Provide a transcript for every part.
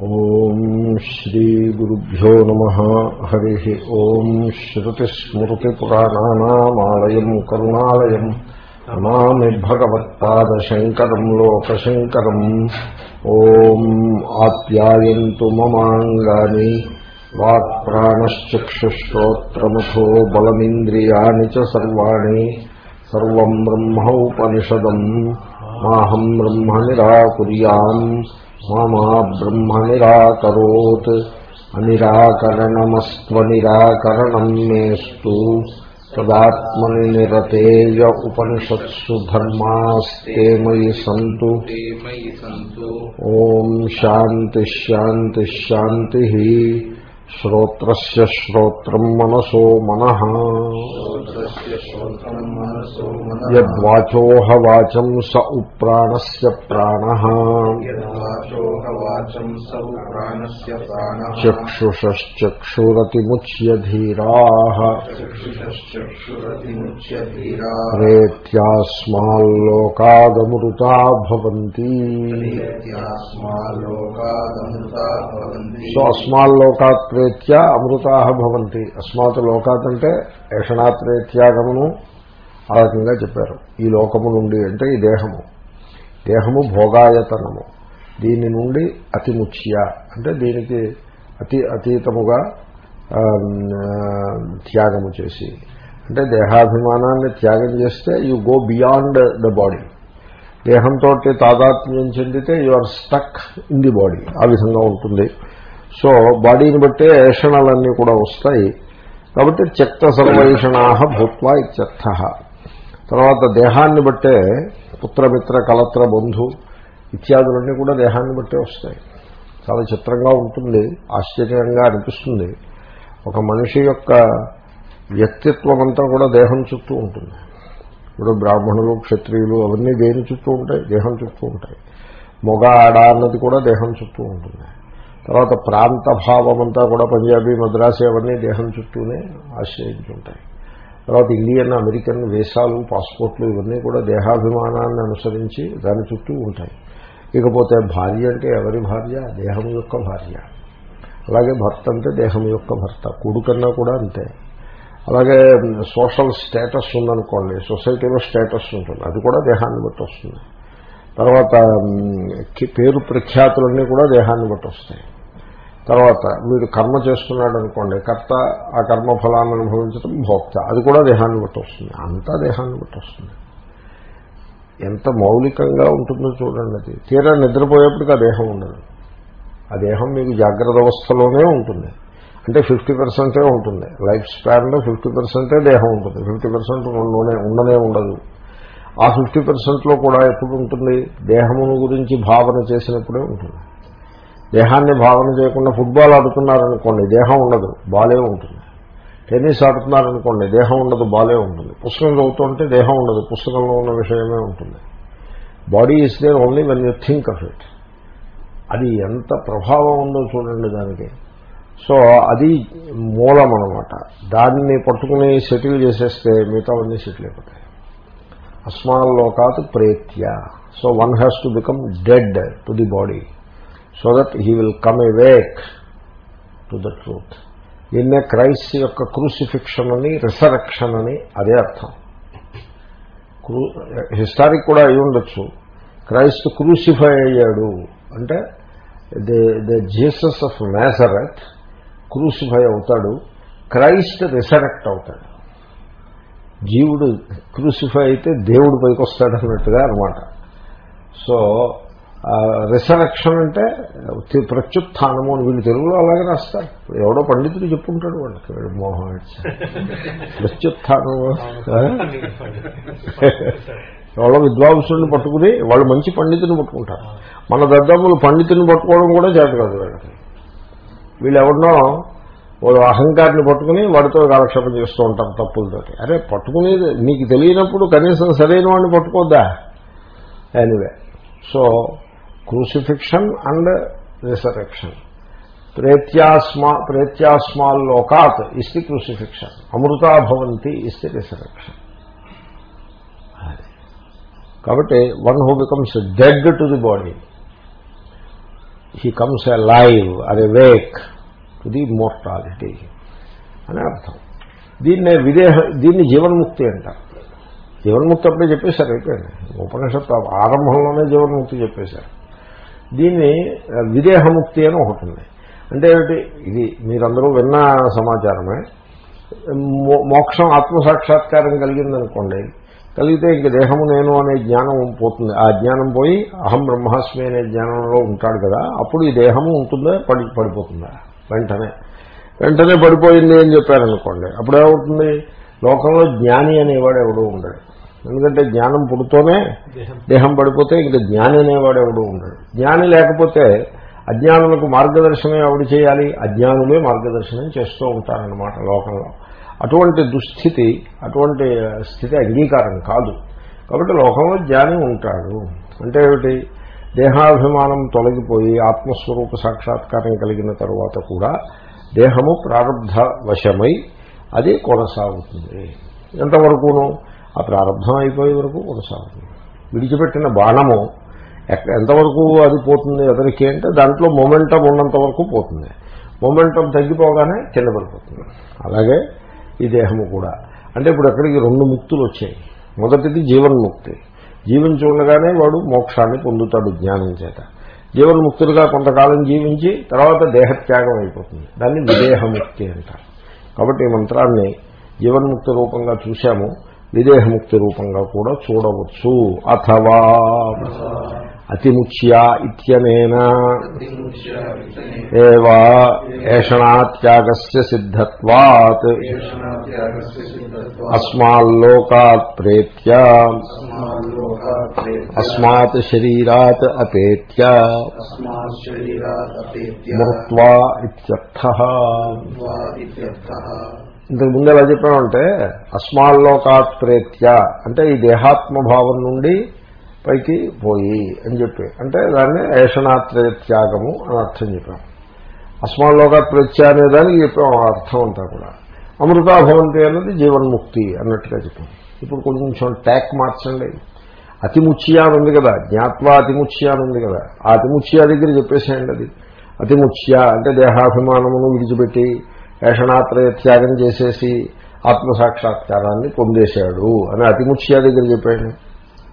ఓం శ్రీగురుభ్యో నమ. హరి ఓం శ్రుతిస్మృతిపురాణానామాలయం కరుణాలయం. నమామి భగవత్పాదశంకరం లోకశంకరం. ఓం ఆప్యాయంతు మమాంగాని వాక్ప్రాణశ్చక్షుశ్రోత్రమథో బలమింద్రియాణి చ సర్వాణి. సర్వం బ్రహ్మోపనిషదం మాహం బ్రహ్మ నిరాకుర్యాన్ मामा ब्रह्म निराकरोत्। अनिराकरणमस्त्वनिराकरणम् मेऽस्तु। तदात्मनि निरते य उपनिषत्सु धर्मास्ते मयि सन्तु। ॐ शान्तिः शान्तिः शान्तिः। శ్రోత్రస్య శ్రోత్రం మనసో మన. యద్వాచోహ వాచం స ఉప్రాణస్ ప్రాణ. చక్షుషక్షురతిముచ్యధీరా రేత్యాస్మాల్లోకాదమృతా భవంతి. సో అస్మాల్లోకాత్ ప్రేత్య అమృతా భవంతి. అస్మాత్ లోకాత్ అంటే ఏషణాత్రేత్యాగమును ఆ రకంగా చెప్పారు. ఈ లోకము నుండి అంటే ఈ దేహము. దేహము భోగాయతనము. దీని నుండి అతిముచ్య. అంటే దీనికి అతి అతీతముగా త్యాగము చేసి. అంటే దేహాభిమానాన్ని త్యాగం చేస్తే you go beyond the body దేహంతో తాదాత్మ్యం చెందితే you are stuck in the body ఆ విధంగా ఉంటుంది. సో బాడీని బట్టే ఏషణలన్నీ కూడా వస్తాయి. కాబట్టి త్యక్త సర్వేషణాహ భూత్వా ఇత్యర్థ. తర్వాత దేహాన్ని బట్టే పుత్రమిత్ర కలత్ర బంధు ఇత్యాదులన్నీ కూడా దేహాన్ని బట్టే వస్తాయి. చాలా చిత్రంగా ఉంటుంది ఆశ్చర్యంగా అనిపిస్తుంది. ఒక మనిషి యొక్క వ్యక్తిత్వం అంతా కూడా దేహం చుట్టూ ఉంటుంది. ఇప్పుడు బ్రాహ్మణులు క్షత్రియులు అవన్నీ దేని చుట్టూ ఉంటాయి? దేహం చుట్టూ ఉంటాయి. మొగ ఆడ అన్నది కూడా దేహం చుట్టూ ఉంటుంది. తర్వాత ప్రాంత భావం అంతా కూడా పంజాబీ మద్రాసు అవన్నీ దేహం చుట్టూనే ఆశ్రయించుంటాయి. తర్వాత ఇండియన్ అమెరికన్ వీసాలు పాస్పోర్ట్లు ఇవన్నీ కూడా దేహాభిమానాన్ని అనుసరించి దాని చుట్టూ ఉంటాయి. ఇకపోతే భార్య అంటే ఎవరి భార్య? దేహం యొక్క భార్య. అలాగే భర్త అంటే దేహం యొక్క భర్త. కొడుకన్నా కూడా అంతే. అలాగే సోషల్ స్టేటస్ ఉందనుకోండి సొసైటీలో స్టేటస్ ఉంటుంది. అది కూడా దేహాన్ని బట్టి వస్తుంది. తర్వాత పేరు ప్రఖ్యాతులన్నీ కూడా దేహాన్ని బట్టి వస్తాయి. తర్వాత వీడు కర్మ చేస్తున్నాడు అనుకోండి కర్త ఆ కర్మ ఫలాన్ని అనుభవించడం భోక్త. అది కూడా దేహాన్ని బట్టి వస్తుంది. అంతా దేహాన్ని బట్టి వస్తుంది. ఎంత మౌలికంగా ఉంటుందో చూడండి అది. తీరా నిద్రపోయేప్పటికి ఆ దేహం ఉండదు. ఆ దేహం మీకు జాగ్రత్త అవస్థలోనే ఉంటుంది. అంటే ఫిఫ్టీ పర్సెంటే ఉంటుంది. లైఫ్ స్పాన్లో ఫిఫ్టీ పర్సెంటే దేహం ఉంటుంది. ఫిఫ్టీ పర్సెంట్ ఉండనే ఉండనే ఉండదు. ఆ ఫిఫ్టీ పర్సెంట్లో కూడా ఎప్పుడు ఉంటుంది? దేహమును గురించి భావన చేసినప్పుడే ఉంటుంది. దేహాన్ని భావన చేయకుండా ఫుట్బాల్ ఆడుతున్నారనుకోండి దేహం ఉండదు బాలే ఉంటుంది. టెన్నిస్ ఆడుతున్నారనుకోండి దేహం ఉండదు బాలే ఉంటుంది. పుస్తకం చదువుతుంటే దేహం ఉండదు పుస్తకంలో ఉన్న విషయమే ఉంటుంది. Body is there only when you think of it అది ఎంత ప్రభావం ఉందో చూడండి దానికి. సో అది మూలం అనమాట దాన్ని పట్టుకుని సెటిల్ చేసేస్తే మిగతావన్నీ సెటిల్ అయిపోతాయి. అస్మాల్లోకాత్ ప్రేత్య. So one has to become dead to the body so that he will come awake to the truth దీన్నే క్రైస్ట్ యొక్క క్రూసిఫిక్షన్ అని రిసరక్షన్ అని అదే అర్థం. క్రూ హిస్టారిక్ కూడా అయి ఉండొచ్చు. క్రైస్ట్ క్రూసిఫై అయ్యాడు. అంటే the the Jesus of Nazareth crucify అవుతాడు. క్రైస్ట్ రిసరెక్ట్ అవుతాడు. జీవుడు క్రూసిఫై అయితే దేవుడు పైకి వస్తాడు అన్నట్టుగా అనమాట. సో రిసరక్షన్ అంటే ప్రత్యుత్థానము అని వీళ్ళు తెలుగులో అలాగే రాస్తారు. ఎవడో పండితుడు చెప్పుకుంటాడు వాళ్ళకి వీడు మోహం ప్రత్యుత్థానము. ఎవరో విద్వాంసుడిని పట్టుకుని వాళ్ళు మంచి పండితుని పట్టుకుంటారు. మన దద్దమ్ములు పండితుని పట్టుకోవడం కూడా చేత కాదు వీళ్ళకి. వీళ్ళు ఎవరినో వాడు అహంకారిని పట్టుకుని వాడితో కాలక్షేపం చేస్తూ ఉంటారు తప్పులతోటి. అరే పట్టుకునేది నీకు తెలియనప్పుడు కనీసం సరైన వాడిని పట్టుకోద్దా? Anyway so crucifixion and resurrection ప్రేత్యాస్మా ప్రేత్యాస్మాల్ లోకాత్ ది క్రూసిఫిక్షన్. అమృతా భవంతి ఇస్ రిసరెక్షన్ కాబట్టి one who becomes dead to the body. He comes alive or awake to the mortality అని అర్థం. దీన్నే విదేహ దీన్ని జీవన్ముక్తి అంటారు. జీవన్ముక్తి అప్పుడే చెప్పేశారు అయిపోయింది. ఉపనిషత్తు ఆరంభంలోనే జీవన్ముక్తి చెప్పేశారు. దీన్ని విదేహముక్తి అని ఒకటి ఉంది. అంటే ఏమిటి? ఇది మీరందరూ విన్న సమాచారమే. మోక్షం ఆత్మసాక్షాత్కారం కలిగిందనుకోండి కలిగితే ఇంక దేహము నేను అనే జ్ఞానం పోతుంది. ఆ జ్ఞానం పోయి అహం బ్రహ్మాస్మి అనే జ్ఞానంలో ఉంటాడు కదా అప్పుడు ఈ దేహము ఉంటుందా పడి పడిపోతుందా? వెంటనే. వెంటనే పడిపోయింది అని చెప్పారనుకోండి అప్పుడేమవుతుంది? లోకంలో జ్ఞాని అనేవాడు ఎవడూ ఉండడు. ఎందుకంటే జ్ఞానం పుడుతూనే దేహం. పడిపోతే ఇంక జ్ఞాని అనేవాడు ఎవడూ ఉండడు. జ్ఞాని లేకపోతే అజ్ఞానులకు మార్గదర్శనం ఎవడు చేయాలి? అజ్ఞానులే మార్గదర్శనం చేస్తూ ఉంటారన్నమాట లోకంలో. అటువంటి దుస్థితి అటువంటి స్థితి అంగీకారం కాదు. కాబట్టి లోకంలో జ్ఞాని ఉంటాడు. అంటే ఏమిటి? దేహాభిమానం తొలగిపోయి ఆత్మస్వరూప సాక్షాత్కారం కలిగిన తరువాత కూడా దేహము ప్రారంధ వశమై అది కొనసాగుతుంది. ఎంతవరకును? ఆ ప్రారంభం అయిపోయే వరకు కొనసాగుతుంది విడిచిపెట్టిన బాణము ఎంతవరకు అది పోతుంది అతనికి అంటే దాంట్లో మొమెంటం ఉన్నంత వరకు పోతుంది. మొమెంటం తగ్గిపోగానే కింద పడిపోతుంది. అలాగే ఈ దేహము కూడా. అంటే ఇప్పుడు అక్కడికి రెండు ముక్తులు వచ్చాయి. మొదటిది జీవన్ముక్తి జీవించి చూడగానే వాడు మోక్షాన్ని పొందుతాడు జ్ఞానం చేత. జీవన్ముక్తులుగా కొంతకాలం జీవించి తర్వాత దేహత్యాగం అయిపోతుంది. దాన్ని విదేహముక్తి అంటారు. కాబట్టి ఈ మంత్రాన్ని జీవన్ముక్తి రూపంగా చూశాము. విదేహముక్తి రూపంగా కూడా చూడవచ్చు. అథవా అతిముచ్యా ఇత్యనేన ఏవా ఏషణాత్యాగస్య సిద్ధత్వాత్. అస్మాల్లోకాత్ ప్రేత్య. అస్మాత్ శరీరాత్ అపేత్య. మృత్వా ఇత్యర్థ. ఇంతకు ముందు ఎలా చెప్పామంటే అస్మాల్లోకాత్ ప్రేత్య అంటే ఈ దేహాత్మభావం నుండి పైకి పోయి అని చెప్పి. అంటే దాన్ని ఏషణాత్రేత్యాగము అని అర్థం చెప్పాం. అస్మాల్లోకాత్ ప్రేత్య అనే దానికి చెప్పాం అర్థం అంతా కూడా. అమృతాభవంతి అన్నది జీవన్ముక్తి అన్నట్టుగా చెప్పాం. ఇప్పుడు కొంచెం ట్యాక్ మార్చండి. అతిముచ్యాన్ ఉంది కదా జ్ఞాత్వా అతిముచ్యాన్ ఉంది కదా ఆ అతిముచ్యా దగ్గర చెప్పేసేయండి అది. అతిముచ్య అంటే దేహాభిమానమును విడిచిపెట్టి ఏషణాత్రయ త్యాగం చేసేసి ఆత్మసాక్షాత్కారాన్ని పొందేశాడు అని అతిముత్యా దగ్గర చెప్పాడు.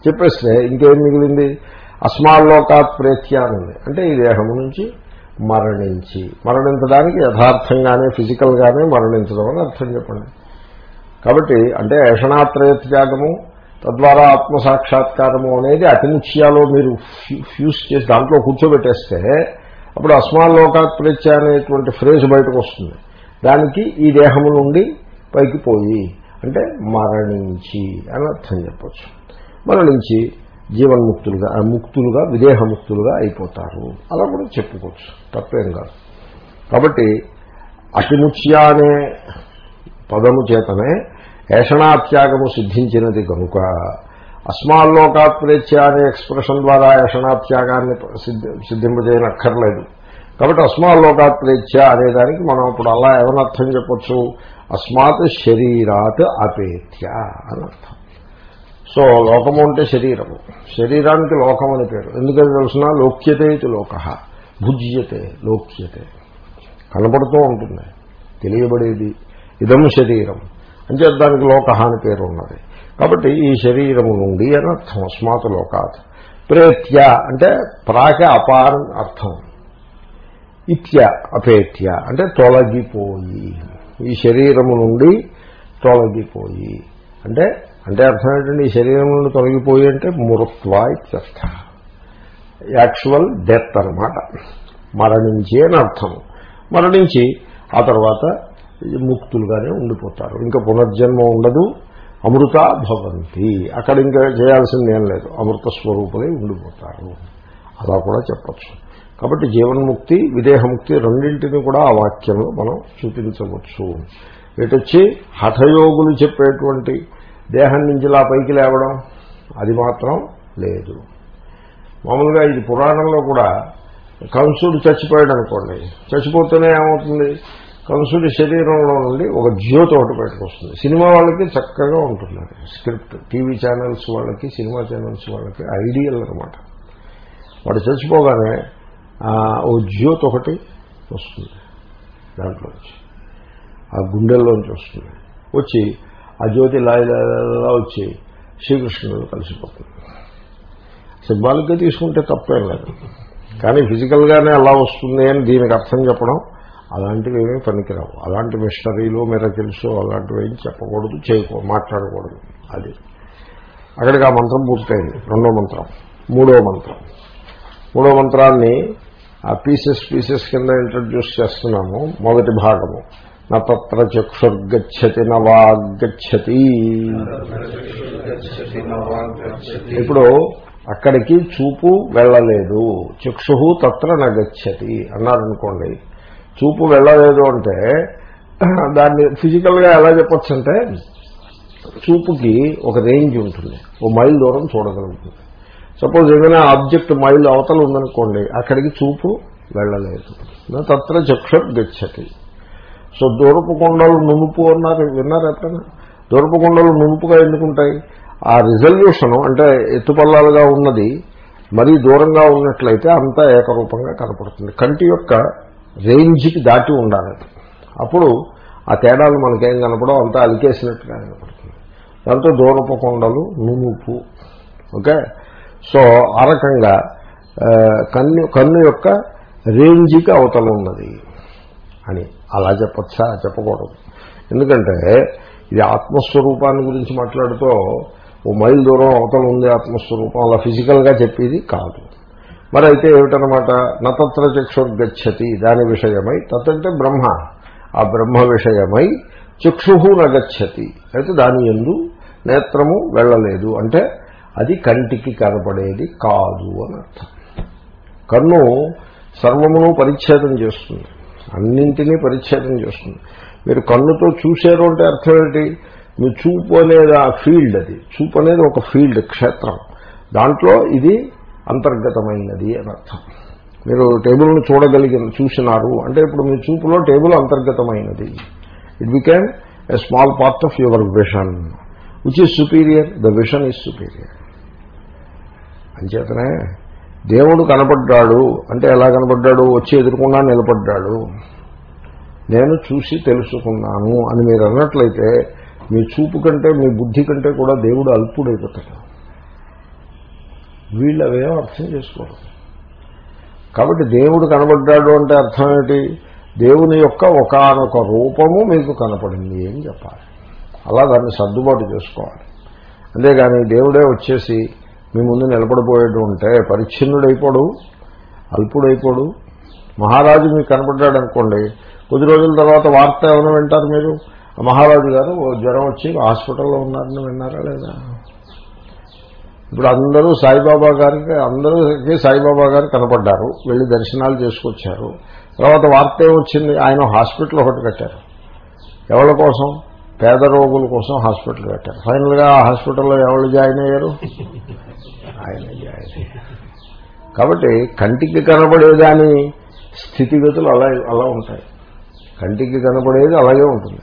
చెప్పేస్తే ఇంకేం మిగిలింది? అస్మాల్లోకాత్ ప్రేత్యానుంది అని అంటే ఈ దేహము నుంచి మరణించి మరణించడానికి యథార్థంగానే ఫిజికల్గానే మరణించడం అని అర్థం చెప్పండి. కాబట్టి అంటే ఏషణాత్రయ త్యాగము తద్వారా ఆత్మసాక్షాత్కారము అనేది అతిముచ్యాలో మీరు ఫ్యూ- ఫ్యూజ్ చేసి దాంట్లో కూర్చోబెట్టేస్తే అప్పుడు అస్మాల్లోకాత్ ప్రేత్య అనేటువంటి ఫ్రేజ్ బయటకు వస్తుంది. దానికి ఈ దేహము నుండి పైకి పోయి అంటే మరణించి అని అర్థం చెప్పచ్చు. మరణించి జీవన్ముక్తులుగా ఆ ముక్తులుగా విదేహముక్తులుగా అయిపోతారు. అలా కూడా చెప్పుకోవచ్చు. తప్పేం కాదు. కాబట్టి అతిముచ్య అనే పదము చేతనే ఏషణాత్యాగము సిద్ధించినది కనుక అస్మాల్లోకాత్ప్రేత్య అనే ఎక్స్ప్రెషన్ ద్వారా ఏషణాత్యాగాన్ని సిద్ధి సిద్ధింపజేయనక్కర్లేదు. కాబట్టి అస్మాల్లోకాత్ప్రేత్య అనేదానికి మనం ఇప్పుడు అలా ఏమనర్థం అర్థం చెప్పచ్చు? అస్మాత్ శరీరాత్ అపేత్య అని అర్థం. సో లోకము అంటే శరీరము. శరీరానికి లోకం అని పేరు. ఎందుకని తెలిసిన? లోక్యతే ఇది లోక. భుజ్యతే లోక్యతే. కనపడుతూ ఉంటుంది. తెలియబడేది ఇదం శరీరం. అంటే దానికి లోక అని పేరు ఉన్నది. కాబట్టి ఈ శరీరము నుండి అని అర్థం. అస్మాత్ లోకాత్. ప్రేత్య అంటే ప్రాక అపారం అర్థం. ఇత్య అపేత్య. అంటే తొలగిపోయి. ఈ శరీరము నుండి తొలగిపోయి. అంటే అంటే అర్థం ఏంటంటే ఈ శరీరం నుండి తొలగిపోయి అంటే మృత్వ ఇత్యర్థ. యాక్చువల్ డెత్ అనమాట మరణించి అని అర్థం. మరణించి ఆ తర్వాత ముక్తులుగానే ఉండిపోతారు. ఇంకా పునర్జన్మ ఉండదు. అమృత భవంతి. అక్కడ ఇంకా చేయాల్సింది లేదు. అమృత స్వరూపులై ఉండిపోతారు. అలా కూడా చెప్పచ్చు. కాబట్టి జీవన్ముక్తి విదేహముక్తి రెండింటిని కూడా ఆ వాక్యంలో మనం చూపించవచ్చు. ఇటొచ్చి హఠయోగులు చెప్పేటువంటి దేహం నుంచి ఇలా పైకి లేవడం అది మాత్రం లేదు. మామూలుగా ఇది పురాణంలో కూడా కంసుడు చచ్చిపోయాడు అనుకోండి చచ్చిపోతేనే ఏమవుతుంది? కంసుడి శరీరంలో నుండి ఒక జ్యోతి ఒకటి బయటకు వస్తుంది. సినిమా వాళ్ళకి చక్కగా ఉంటుంది స్క్రిప్ట్ టీవీ ఛానల్స్ వాళ్ళకి సినిమా ఛానల్స్ వాళ్ళకి ఐడియల్ అనమాట వాడు చచ్చిపోగానే ఓ జ్యోతి ఒకటి వస్తుంది దాంట్లోంచి. ఆ గుండెల్లోంచి వస్తుంది. వచ్చి ఆ జ్యోతి లాయలా వచ్చి శ్రీకృష్ణుడు కలిసిపోతుంది. సింబాలిక్గా తీసుకుంటే తప్పేం లేదు. కానీ ఫిజికల్గానే అలా వస్తుంది అని దీనికి అర్థం చెప్పడం అలాంటివి ఏమీ పనికిరావు. అలాంటి మిస్టరీలు మిరకిల్స్ అలాంటివి ఏం చెప్పకూడదు చేయకూడదు మాట్లాడకూడదు. అది. అక్కడికి ఆ మంత్రం పూర్తయింది. రెండో మంత్రం. మూడో మంత్రం. మూడో మంత్రాన్ని ఆ పీసెస్ పీసెస్ కింద ఇంట్రడ్యూస్ చేస్తున్నాము. మొదటి భాగము. నత్ర చక్షుర్గచ్చతి నవాగచ్చతి గచ్చతి ఇప్పుడు అక్కడికి చూపు వెళ్ళలేదు. చక్షు తత్ర నగచ్చతి అన్నారనుకోండి. చూపు వెళ్ళలేదు అంటే దాన్ని ఫిజికల్గా ఎలా చెప్పొచ్చు అంటే చూపుకి ఒక రేంజ్ ఉంటుంది. ఓ మైల్ దూరం చూడగలుగుతుంది. సపోజ్ ఏదైనా ఆబ్జెక్ట్ మైల్ అవతల ఉందనుకోండి అక్కడికి చూపు వెళ్ళలేదు. తత్ర చక్షుర్ గచ్చతి. సో దూరపు కొండలు నునుపు అన్నారు విన్నారు ఎప్పుడైనా? దూరపు కొండలు నునుపుగా ఎందుకుంటాయి ఆ రిజల్యూషన్ అంటే ఎత్తుపల్లాలుగా ఉన్నది మరీ దూరంగా ఉన్నట్లయితే అంతా ఏకరూపంగా కనపడుతుంది. కంటి యొక్క రేంజ్కి దాటి ఉండాలి. అప్పుడు ఆ తేడాలు మనకేం కనపడో అంతా అలికేసినట్టుగా కనపడుతుంది. దాంతో దూరపు కొండలు నునుపు. ఓకే? సో ఆ రకంగా కన్ను కన్ను యొక్క రేంజ్కి అవతల ఉన్నది అని. అలా చెప్పచ్చా? చెప్పకూడదు. ఎందుకంటే ఇది ఆత్మస్వరూపాన్ని గురించి మాట్లాడుతూ ఓ మైల్ దూరం అవతల ఉంది ఆత్మస్వరూపం. అలా ఫిజికల్గా చెప్పేది కాదు. మరి అయితే ఏమిటనమాట నతత్ర చక్షుర్గచ్చతి దాని విషయమై. తత్తంటే బ్రహ్మ. ఆ బ్రహ్మ విషయమై చక్షు నగచ్చతి. అయితే దాని ఎందు నేత్రము వెళ్ళలేదు. అంటే అది కంటికి కనపడేది కాదు అని అర్థం. కన్ను సర్వమును పరిచ్ఛేదం చేస్తుంది. అన్నింటినీ పరిచ్ఛేదం చేస్తుంది. మీరు కన్నుతో చూశారు అంటే అర్థం ఏంటి? మీ చూపు అనేది ఆ ఫీల్డ్ అది. చూపు అనేది ఒక ఫీల్డ్ క్షేత్రం. దాంట్లో ఇది అంతర్గతమైనది అని అర్థం. మీరు టేబుల్ను చూడగలిగిన చూసినారు అంటే ఇప్పుడు మీ చూపులో table అంతర్గతమైనది. It became a small part of your vision which is superior the vision is superior అంచేతనే దేవుడు కనపడ్డాడు. అంటే ఎలా కనపడ్డాడు? వచ్చి ఎదుర్కొన్నా నిలబడ్డాడు. నేను చూసి తెలుసుకున్నాను అని మీరు అన్నట్లయితే మీ చూపు కంటే మీ బుద్ధి కంటే కూడా దేవుడు అల్పుడైపోతాడు. వీళ్ళు అవేం అర్థం చేసుకోరు. కాబట్టి దేవుడు కనబడ్డాడు అంటే అర్థం ఏంటి దేవుని యొక్క ఒకనొక రూపము మీకు కనపడింది అని చెప్పాలి. అలా దాన్ని సర్దుబాటు చేసుకోవాలి. అంతేగాని దేవుడే వచ్చేసి మీ ముందు నిలబడిపోయేటు ఉంటే పరిచ్ఛిన్నుడైపోడు అల్పుడైపోడు. మహారాజు మీకు కనపడ్డాడు అనుకోండి కొద్ది రోజుల తర్వాత వార్త ఏమైనా వింటారు మీరు? మహారాజు గారు జ్వరం వచ్చి హాస్పిటల్లో ఉన్నారని విన్నారా లేదా? ఇప్పుడు అందరూ సాయిబాబా గారికి అందరికీ సాయిబాబా గారు కనపడ్డారు వెళ్ళి దర్శనాలు చేసుకొచ్చారు. తర్వాత వార్త ఏమొచ్చింది? ఆయన హాస్పిటల్ ఒకటి కట్టారు. ఎవరి కోసం? పేద రోగుల కోసం హాస్పిటల్ కట్టారు. ఫైనల్గా ఆ హాస్పిటల్లో ఎవరు జాయిన్ అయ్యారు? ఆయన జాయిన్ కాబట్టి కంటికి కనబడేదాని స్థితిగతులు అలా అలా ఉంటాయి. కంటికి కనబడేది అలాగే ఉంటుంది.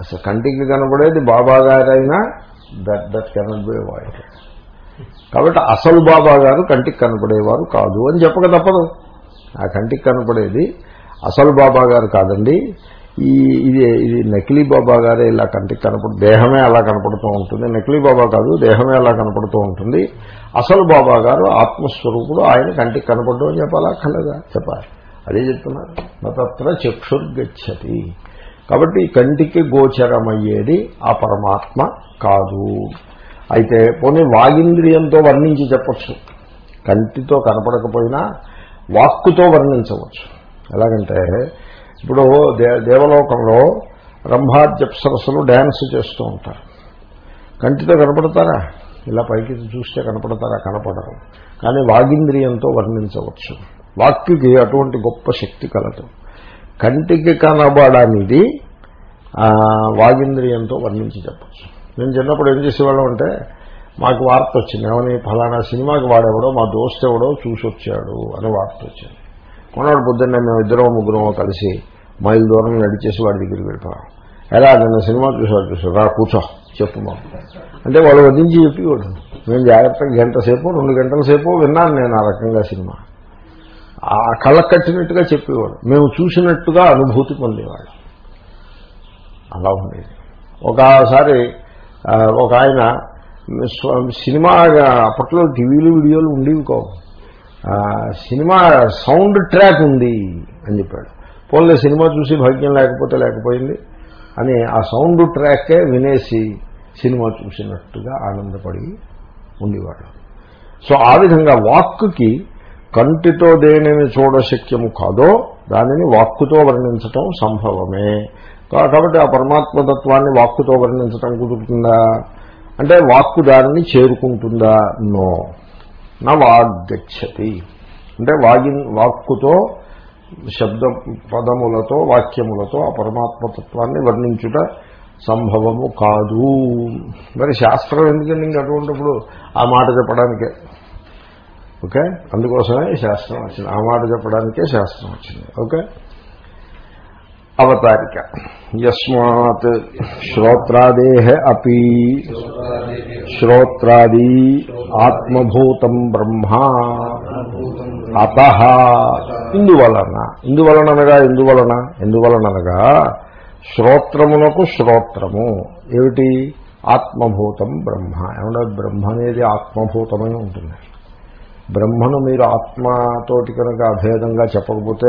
అసలు కంటికి కనబడేది బాబా గారైనా that that cannot be avoided. కాబట్టి అసలు బాబా గారు కంటికి కనపడేవారు కాదు అని చెప్పక తప్పదు. ఆ కంటికి కనపడేది అసలు బాబా గారు కాదండి. ఈ ఇది ఇది నకిలీ బాబా గారే ఇలా కంటికి కనపడు దేహమే అలా కనపడుతూ ఉంటుంది. నకిలీ బాబా కాదు దేహమే అలా కనపడుతూ ఉంటుంది. అసలు బాబా గారు ఆత్మస్వరూపుడు. ఆయన కంటికి కనపడడం అని చెప్పాలా? అక్కర్లేదా? చెప్పాలి. అదే చెప్తున్నారు. నత్ర చక్షుర్గచ్చతి. కాబట్టి కంటికి గోచరమయ్యేది ఆ పరమాత్మ కాదు. అయితే పోనీ వాగింద్రియంతో వర్ణించి చెప్పచ్చు. కంటితో కనపడకపోయినా వాక్కుతో వర్ణించవచ్చు. ఎలాగంటే ఇప్పుడు దే దేవలోకంలో రంభాద్యప్సరస్సులు డ్యాన్స్ చేస్తూ ఉంటారు. కంటితో కనపడతారా? ఇలా పైకి చూస్తే కనపడతారా? కనపడరు. కానీ వాగింద్రియంతో వర్ణించవచ్చు. వాక్యుకి అటువంటి గొప్ప శక్తి కలదు. కంటికి కనబడనిది వాగింద్రియంతో వర్ణించి చెప్పచ్చు. నేను చిన్నప్పుడు ఏం చేసేవాళ్ళం అంటే మాకు వార్త వచ్చింది. ఏమని? ఫలానా సినిమాకి వాడెవడో మా దోస్తు ఎవడో చూసి వచ్చాడు అని వార్త వచ్చింది. కొన్నాడు పొద్దున్నే మేము ఇద్దరం ముగ్గురం కలిసి మైల్ దూరం నడిచేసి వాడి దగ్గరికి వెళ్ళిపోవడం ఎలా? నిన్న సినిమా చూసాడు చూసాడు రా కూర్చో. చెప్పు మాకు అంటే వాళ్ళు వదిలించి చెప్పేవాడు. మేము జాగ్రత్తగా గంట సేపు రెండు గంటల సేపు విన్నాను నేను ఆ రకంగా సినిమా. ఆ కళ్ళకు కట్టినట్టుగా చెప్పేవాడు. మేము చూసినట్టుగా అనుభూతి పొందేవాడు. అలా ఉండేది. ఒకసారి ఒక ఆయన సినిమా అప్పట్లో టీవీలు వీడియోలు ఉండేవి కావు. సినిమా సౌండ్ ట్రాక్ ఉంది అని చెప్పాడు. పోన్లే సినిమా చూసి భాగ్యం లేకపోతే లేకపోయింది అని ఆ సౌండ్ ట్రాకే వినేసి సినిమా చూసినట్టుగా ఆనందపడి ఉండేవాడు. సో ఆ విధంగా వాక్కుకి కంటితో దేనిని చూడశక్యము కాదో దానిని వాక్కుతో వర్ణించటం సంభవమే. కాబట్టి ఆ పరమాత్మతత్వాన్ని వాక్కుతో వర్ణించటం కుదురుతుందా? అంటే వాక్కు దానిని చేరుకుంటుందా? నో. నా వాగ్గచ్చతి అంటే వాగి వాక్కుతో శబ్ద పదములతో వాక్యములతో ఆ పరమాత్మతత్వాన్ని వర్ణించుట సంభవము కాదు. మరి శాస్త్రం ఎందుకండి ఇంక అటువంటిప్పుడు? ఆ మాట చెప్పడానికే. ఓకే? అందుకోసమే శాస్త్రం వచ్చింది. ఆ మాట చెప్పడానికే శాస్త్రం వచ్చింది. ఓకే? అవతారిక. యస్మాత్ శ్రోత్రాదేహ అపి. శ్రోత్రాది ఆత్మభూతం బ్రహ్మ. అత ఇందువలన. ఇందువలనగా ఎందువలన ఎందువలనగా శ్రోత్రమునకు శ్రోత్రము. ఏమిటి? ఆత్మభూతం బ్రహ్మ. ఏమన్నా బ్రహ్మ అనేది ఆత్మభూతమై ఉంటుంది. బ్రహ్మను మీరు ఆత్మతోటి కనుక అభేదంగా చెప్పకపోతే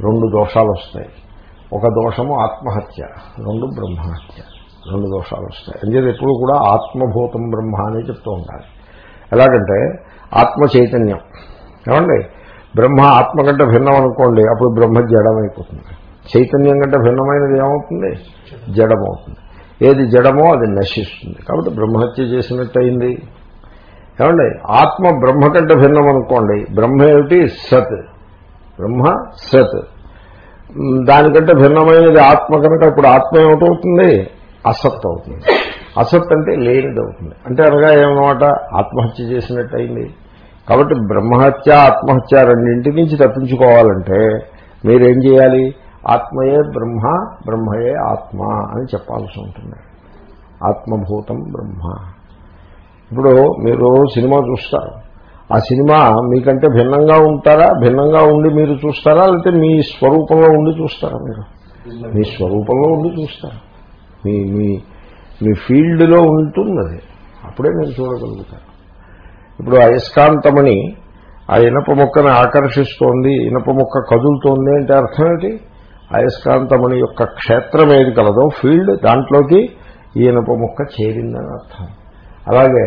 రెండు దోషాలు వస్తాయి ఒక దోషము ఆత్మహత్య రెండు బ్రహ్మహత్య రెండు దోషాలు వస్తాయి అంచేది ఎప్పుడు కూడా ఆత్మభూతం బ్రహ్మ అని చెప్తూ ఉండాలి. ఎలాగంటే ఆత్మ చైతన్యం ఏమండి? బ్రహ్మ ఆత్మ కంటే భిన్నం అనుకోండి అప్పుడు బ్రహ్మ జడమైపోతుంది. చైతన్యం కంటే భిన్నమైనది ఏమవుతుంది? జడమవుతుంది. ఏది జడమో అది నశిస్తుంది. కాబట్టి బ్రహ్మహత్య చేసినట్టు అయింది ఏమండి? ఆత్మ బ్రహ్మ కంటే భిన్నం అనుకోండి బ్రహ్మ ఏమిటి? సత్. బ్రహ్మ సత్. దానికంటే భిన్నమైనది ఆత్మ కనుక ఇప్పుడు ఆత్మ ఏమిటవుతుంది? అసత్ అవుతుంది. అసత్ అంటే లేనిది అవుతుంది అంటే అనగా ఏమన్నమాట? ఆత్మహత్య చేసినట్టు అయింది కాబట్టి బ్రహ్మహత్య ఆత్మహత్య రెండింటి నుంచి తప్పించుకోవాలంటే మీరేం చేయాలి? ఆత్మయే బ్రహ్మ బ్రహ్మయే ఆత్మ అని చెప్పాల్సి ఉంటుంది. ఆత్మభూతం బ్రహ్మ. ఇప్పుడు మీరు సినిమా చూస్తారు. ఆ సినిమా మీకంటే భిన్నంగా ఉంటారా? భిన్నంగా ఉండి మీరు చూస్తారా? లేకపోతే మీ స్వరూపంలో ఉండి చూస్తారా మీరు? మీ స్వరూపంలో ఉండి చూస్తారు? మీ మీ మీ ఫీల్డ్లో ఉంటుంది అప్పుడే మీరు చూడగలుగుతారు. ఇప్పుడు అయస్కాంతమని ఆ ఇనప మొక్కను ఆకర్షిస్తోంది ఇనప మొక్క కదులుతోంది అంటే అర్థం ఏమిటి? అయస్కాంతమణి యొక్క క్షేత్రం ఏది కలదో ఫీల్డ్ దాంట్లోకి ఈ ఇనప మొక్క చేరిందని అర్థం. అలాగే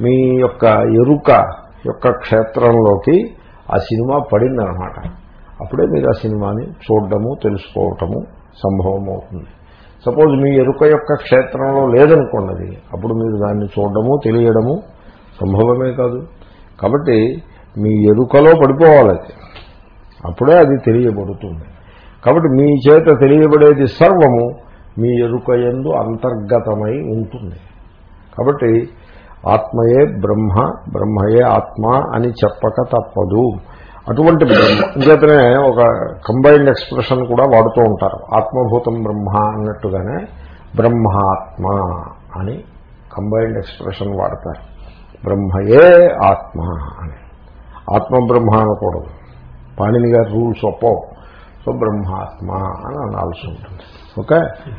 మీ యొక్క ఎరుక యొక్క క్షేత్రంలోకి ఆ సినిమా పడిందనమాట అప్పుడే మీరు ఆ సినిమాని చూడడము తెలుసుకోవటము సంభవం అవుతుంది సపోజ్ మీ ఎరుక యొక్క క్షేత్రంలో లేదనుకోండి అప్పుడు మీరు దాన్ని చూడడము తెలియడము సంభవమే కాదు. కాబట్టి మీ ఎరుకలో పడిపోవాలి అప్పుడే అది తెలియబడుతుంది. కాబట్టి మీ చేత తెలియబడేది సర్వము మీ ఎరుక ఎందు అంతర్గతమై ఉంటుంది. కాబట్టి ఆత్మయే బ్రహ్మ బ్రహ్మయే ఆత్మ అని చెప్పక తప్పదు. అటువంటి బ్రహ్మ ఇంకేతనే ఒక కంబైన్డ్ ఎక్స్ప్రెషన్ కూడా వాడుతూ ఉంటారు. ఆత్మభూతం బ్రహ్మ అన్నట్టుగానే బ్రహ్మాత్మ అని కంబైన్డ్ ఎక్స్ప్రెషన్ వాడతారు. బ్రహ్మయే ఆత్మ అని. ఆత్మ బ్రహ్మ అనకూడదు. పాణిని గారి రూల్స్ ఒప్పో సో బ్రహ్మాత్మ అని అనాల్సి ఉంటుంది. ఓకే?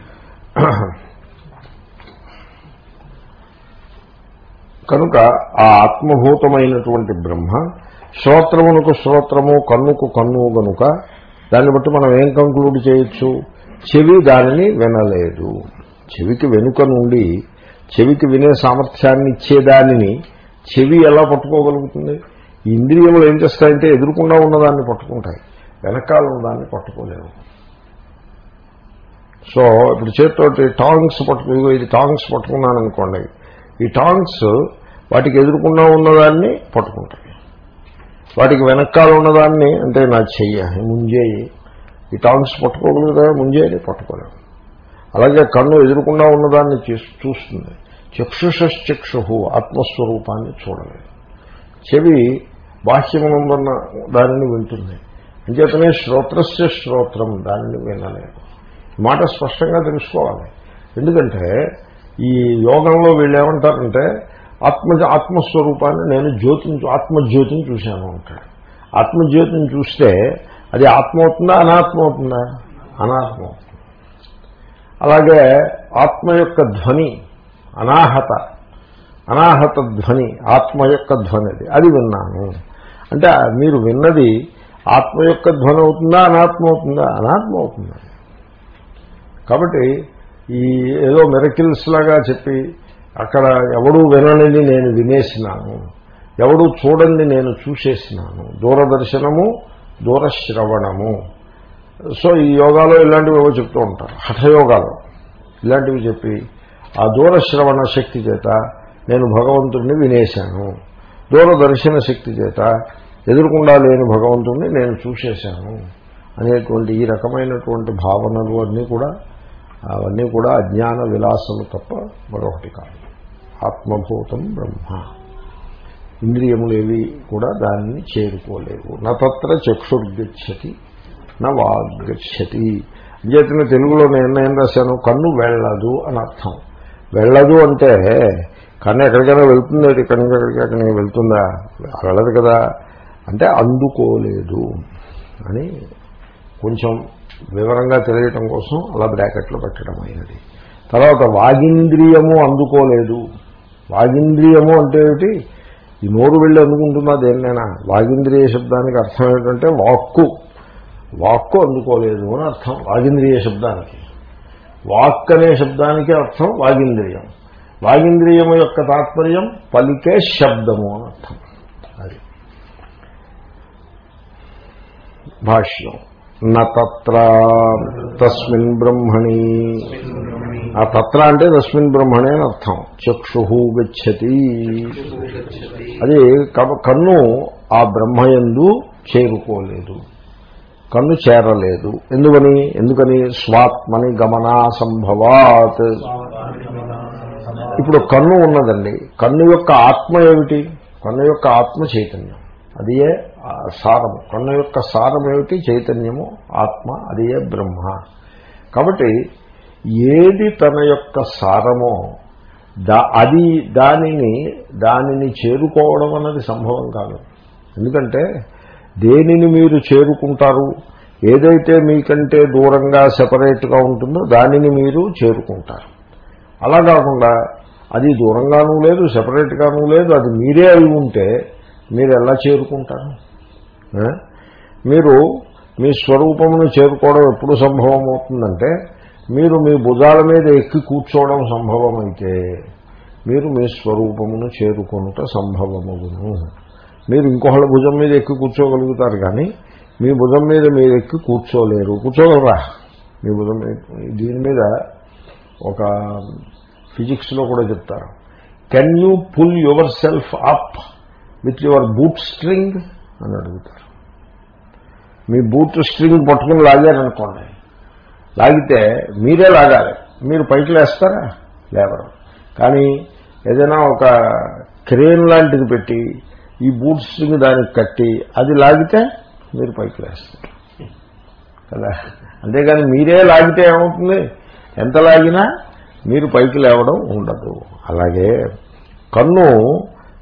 కనుక ఆ ఆత్మభూతమైనటువంటి బ్రహ్మ శ్రోత్రమునకు శ్రోత్రము కన్నుకు కన్ను గనుక దాన్ని బట్టి మనం ఏం కంక్లూడ్ చేయొచ్చు? చెవి దానిని వినలేదు. చెవికి వెనుక నుండి చెవికి వినే సామర్థ్యాన్ని ఇచ్చేదానిని చెవి ఎలా పట్టుకోగలుగుతుంది? ఈ ఇంద్రియములు ఏం చేస్తాయంటే ఎదురుకుండా ఉన్నదాన్ని పట్టుకుంటాయి. వెనకాల ఉన్నదాన్ని పట్టుకోలేవు. సో ఇప్పుడు చేతితోటి టాంగ్స్ పట్టుకు ఇది టాంగ్స్ పట్టుకున్నాను అనుకోండి ఈ టాంగ్స్ వాటికి ఎదురుకుండా ఉన్నదాన్ని పట్టుకుంటాయి. వాటికి వెనకాల ఉన్నదాన్ని అంటే నా చెయ్య ముంజేయి. ఈ టాంగ్స్ పట్టుకోగలుగుతా ముంజేయని పట్టుకోలేము అలాగే కన్ను ఎదురుకుండా ఉన్నదాన్ని చూ- చూస్తుంది. చక్షుషక్షు ఆత్మస్వరూపాన్ని చూడలేదు. చెవి బాహ్యమునందున్న దానిని వింటుంది. అంచేతనే శ్రోత్రస్య శ్రోత్రం దానిని వినలేదు. మాట స్పష్టంగా తెలుసుకోవాలి. ఎందుకంటే ఈ యోగంలో వీళ్ళు ఏమంటారంటే ఆత్మ ఆత్మస్వరూపాన్ని నేను జ్యోతిని ఆత్మజ్యోతిని చూశాను అంటాడు. ఆత్మజ్యోతిని చూస్తే అది ఆత్మ అవుతుందా అనాత్మ అవుతుందా? అనాత్మ అవుతుంది. అలాగే ఆత్మ యొక్క ధ్వని అనాహత అనాహత ధ్వని ఆత్మ యొక్క ధ్వని అది. అది విన్నాను. అంటే మీరు విన్నది ఆత్మ యొక్క ధ్వని అవుతుందా అనాత్మ అవుతుందా? అనాత్మ అవుతుందా? కాబట్టి ఈ ఏదో మెరకిల్స్ లాగా చెప్పి అక్కడ ఎవడూ విననిది నేను వినేసినాను. ఎవడూ చూడండి నేను చూసేసినాను. దూరదర్శనము దూరశ్రవణము. సో ఈ యోగాలో ఇలాంటివి ఏవో చెప్తూ ఉంటారు? హఠయోగాలు. ఇలాంటివి చెప్పి ఆ దూరశ్రవణ శక్తి చేత నేను భగవంతుడిని వినేశాను. దూరదర్శన శక్తి చేత ఎదురుకుండా లేని భగవంతుడిని నేను చూసేశాను అనేటువంటి ఈ రకమైనటువంటి భావనలు అన్నీ కూడా అవన్నీ కూడా అజ్ఞాన విలాసము తప్ప మరొకటి కాదు. ఆత్మభూతం బ్రహ్మ. ఇంద్రియములేవి కూడా దానిని చేరుకోలేవు. నత్ర చక్షుర్గచ్చతి నవాగచ్చతి. అంచేతన తెలుగులో నేను ఏం రాశాను? కన్ను వెళ్ళదు అని అర్థం. వెళ్ళదు అంటే కన్ను ఎక్కడికైనా వెళ్తుంది ఇక్కడి కన్ను ఎక్కడికి ఎక్కడికి వెళ్తుందా? వెళ్ళదు కదా. అంటే అందుకోలేదు అని కొంచెం వివరంగా తెలియటం కోసం అలా బ్రాకెట్లు పెట్టడం అయినది. తర్వాత వాగింద్రియము అందుకోలేదు. వాగింద్రియము అంటే ఏమిటి? ఈ నోరు వెళ్ళి అందుకుంటున్నా దేన్నైనా? వాగింద్రియ శబ్దానికి అర్థం ఏంటంటే వాక్కు. వాక్కు అందుకోలేదు అని అర్థం. వాగింద్రియ శబ్దానికి. వాక్ అనే శబ్దానికి అర్థం వాగింద్రియం. వాగింద్రియము యొక్క తాత్పర్యం పలికే శబ్దము అని అర్థం. అది. భాష్యం. నత్ర తస్మిన్ బ్రహ్మణి. ఆ తత్ర అంటే తస్మిన్ బ్రహ్మణి అని అర్థం. చక్షు గచ్చతి. అది కన్ను ఆ బ్రహ్మయందు చేరుకోలేదు. కన్ను చేరలేదు. ఎందుకని ఎందుకని? స్వాత్మని గమనాసంభవాత్ ఇప్పుడు కన్ను ఉన్నదండి. కన్ను యొక్క ఆత్మ ఏమిటి? కన్ను యొక్క ఆత్మ చైతన్యం. అది ఏ? సారము. కన్ను యొక్క సారం ఏమిటి? చైతన్యము ఆత్మ. అది ఏ? బ్రహ్మ. కాబట్టి ఏది తన యొక్క సారమో దా అది దానిని దానిని చేరుకోవడం అన్నది సంభవం కాదు. ఎందుకంటే దేనిని మీరు చేరుకుంటారు? ఏదైతే మీకంటే దూరంగా సెపరేట్గా ఉంటుందో దానిని మీరు చేరుకుంటారు. అలా కాకుండా అది దూరంగానూ లేదు సెపరేట్గానూ లేదు అది మీరే అయి ఉంటే మీరు ఎలా చేరుకుంటారు? మీరు మీ స్వరూపమును చేరుకోవడం ఎప్పుడు సంభవం అవుతుందంటే మీరు మీ భుజాల మీద ఎక్కి కూర్చోవడం సంభవమైతే మీరు మీ స్వరూపమును చేరుకొనుట సంభవమగును. మీరు ఇంకొకళ్ళ భుజం మీద ఎక్కి కూర్చోగలుగుతారు కానీ మీ భుజం మీద మీరు ఎక్కి కూర్చోలేరు. కూర్చోగలరా? మీ భుజం దీని మీద ఒక ఫిజిక్స్లో కూడా చెప్తారు. Can you pull yourself up with your boot string అని అడుగుతారు. మీ బూట్ స్ట్రింగ్ పట్టుకుని లాగారనుకోండి. లాగితే మీరే లాగాలి. మీరు పైకి లేస్తారా? లేవరు. కానీ ఏదైనా ఒక క్రేన్ లాంటిది పెట్టి ఈ బూట్ స్ట్రింగ్ దానికి కట్టి అది లాగితే మీరు పైకి లేస్తారు. కదా? అంతేగాని మీరే లాగితే ఏమవుతుంది? ఎంత లాగినా మీరు పైకి లేవడం ఉండదు. అలాగే కన్ను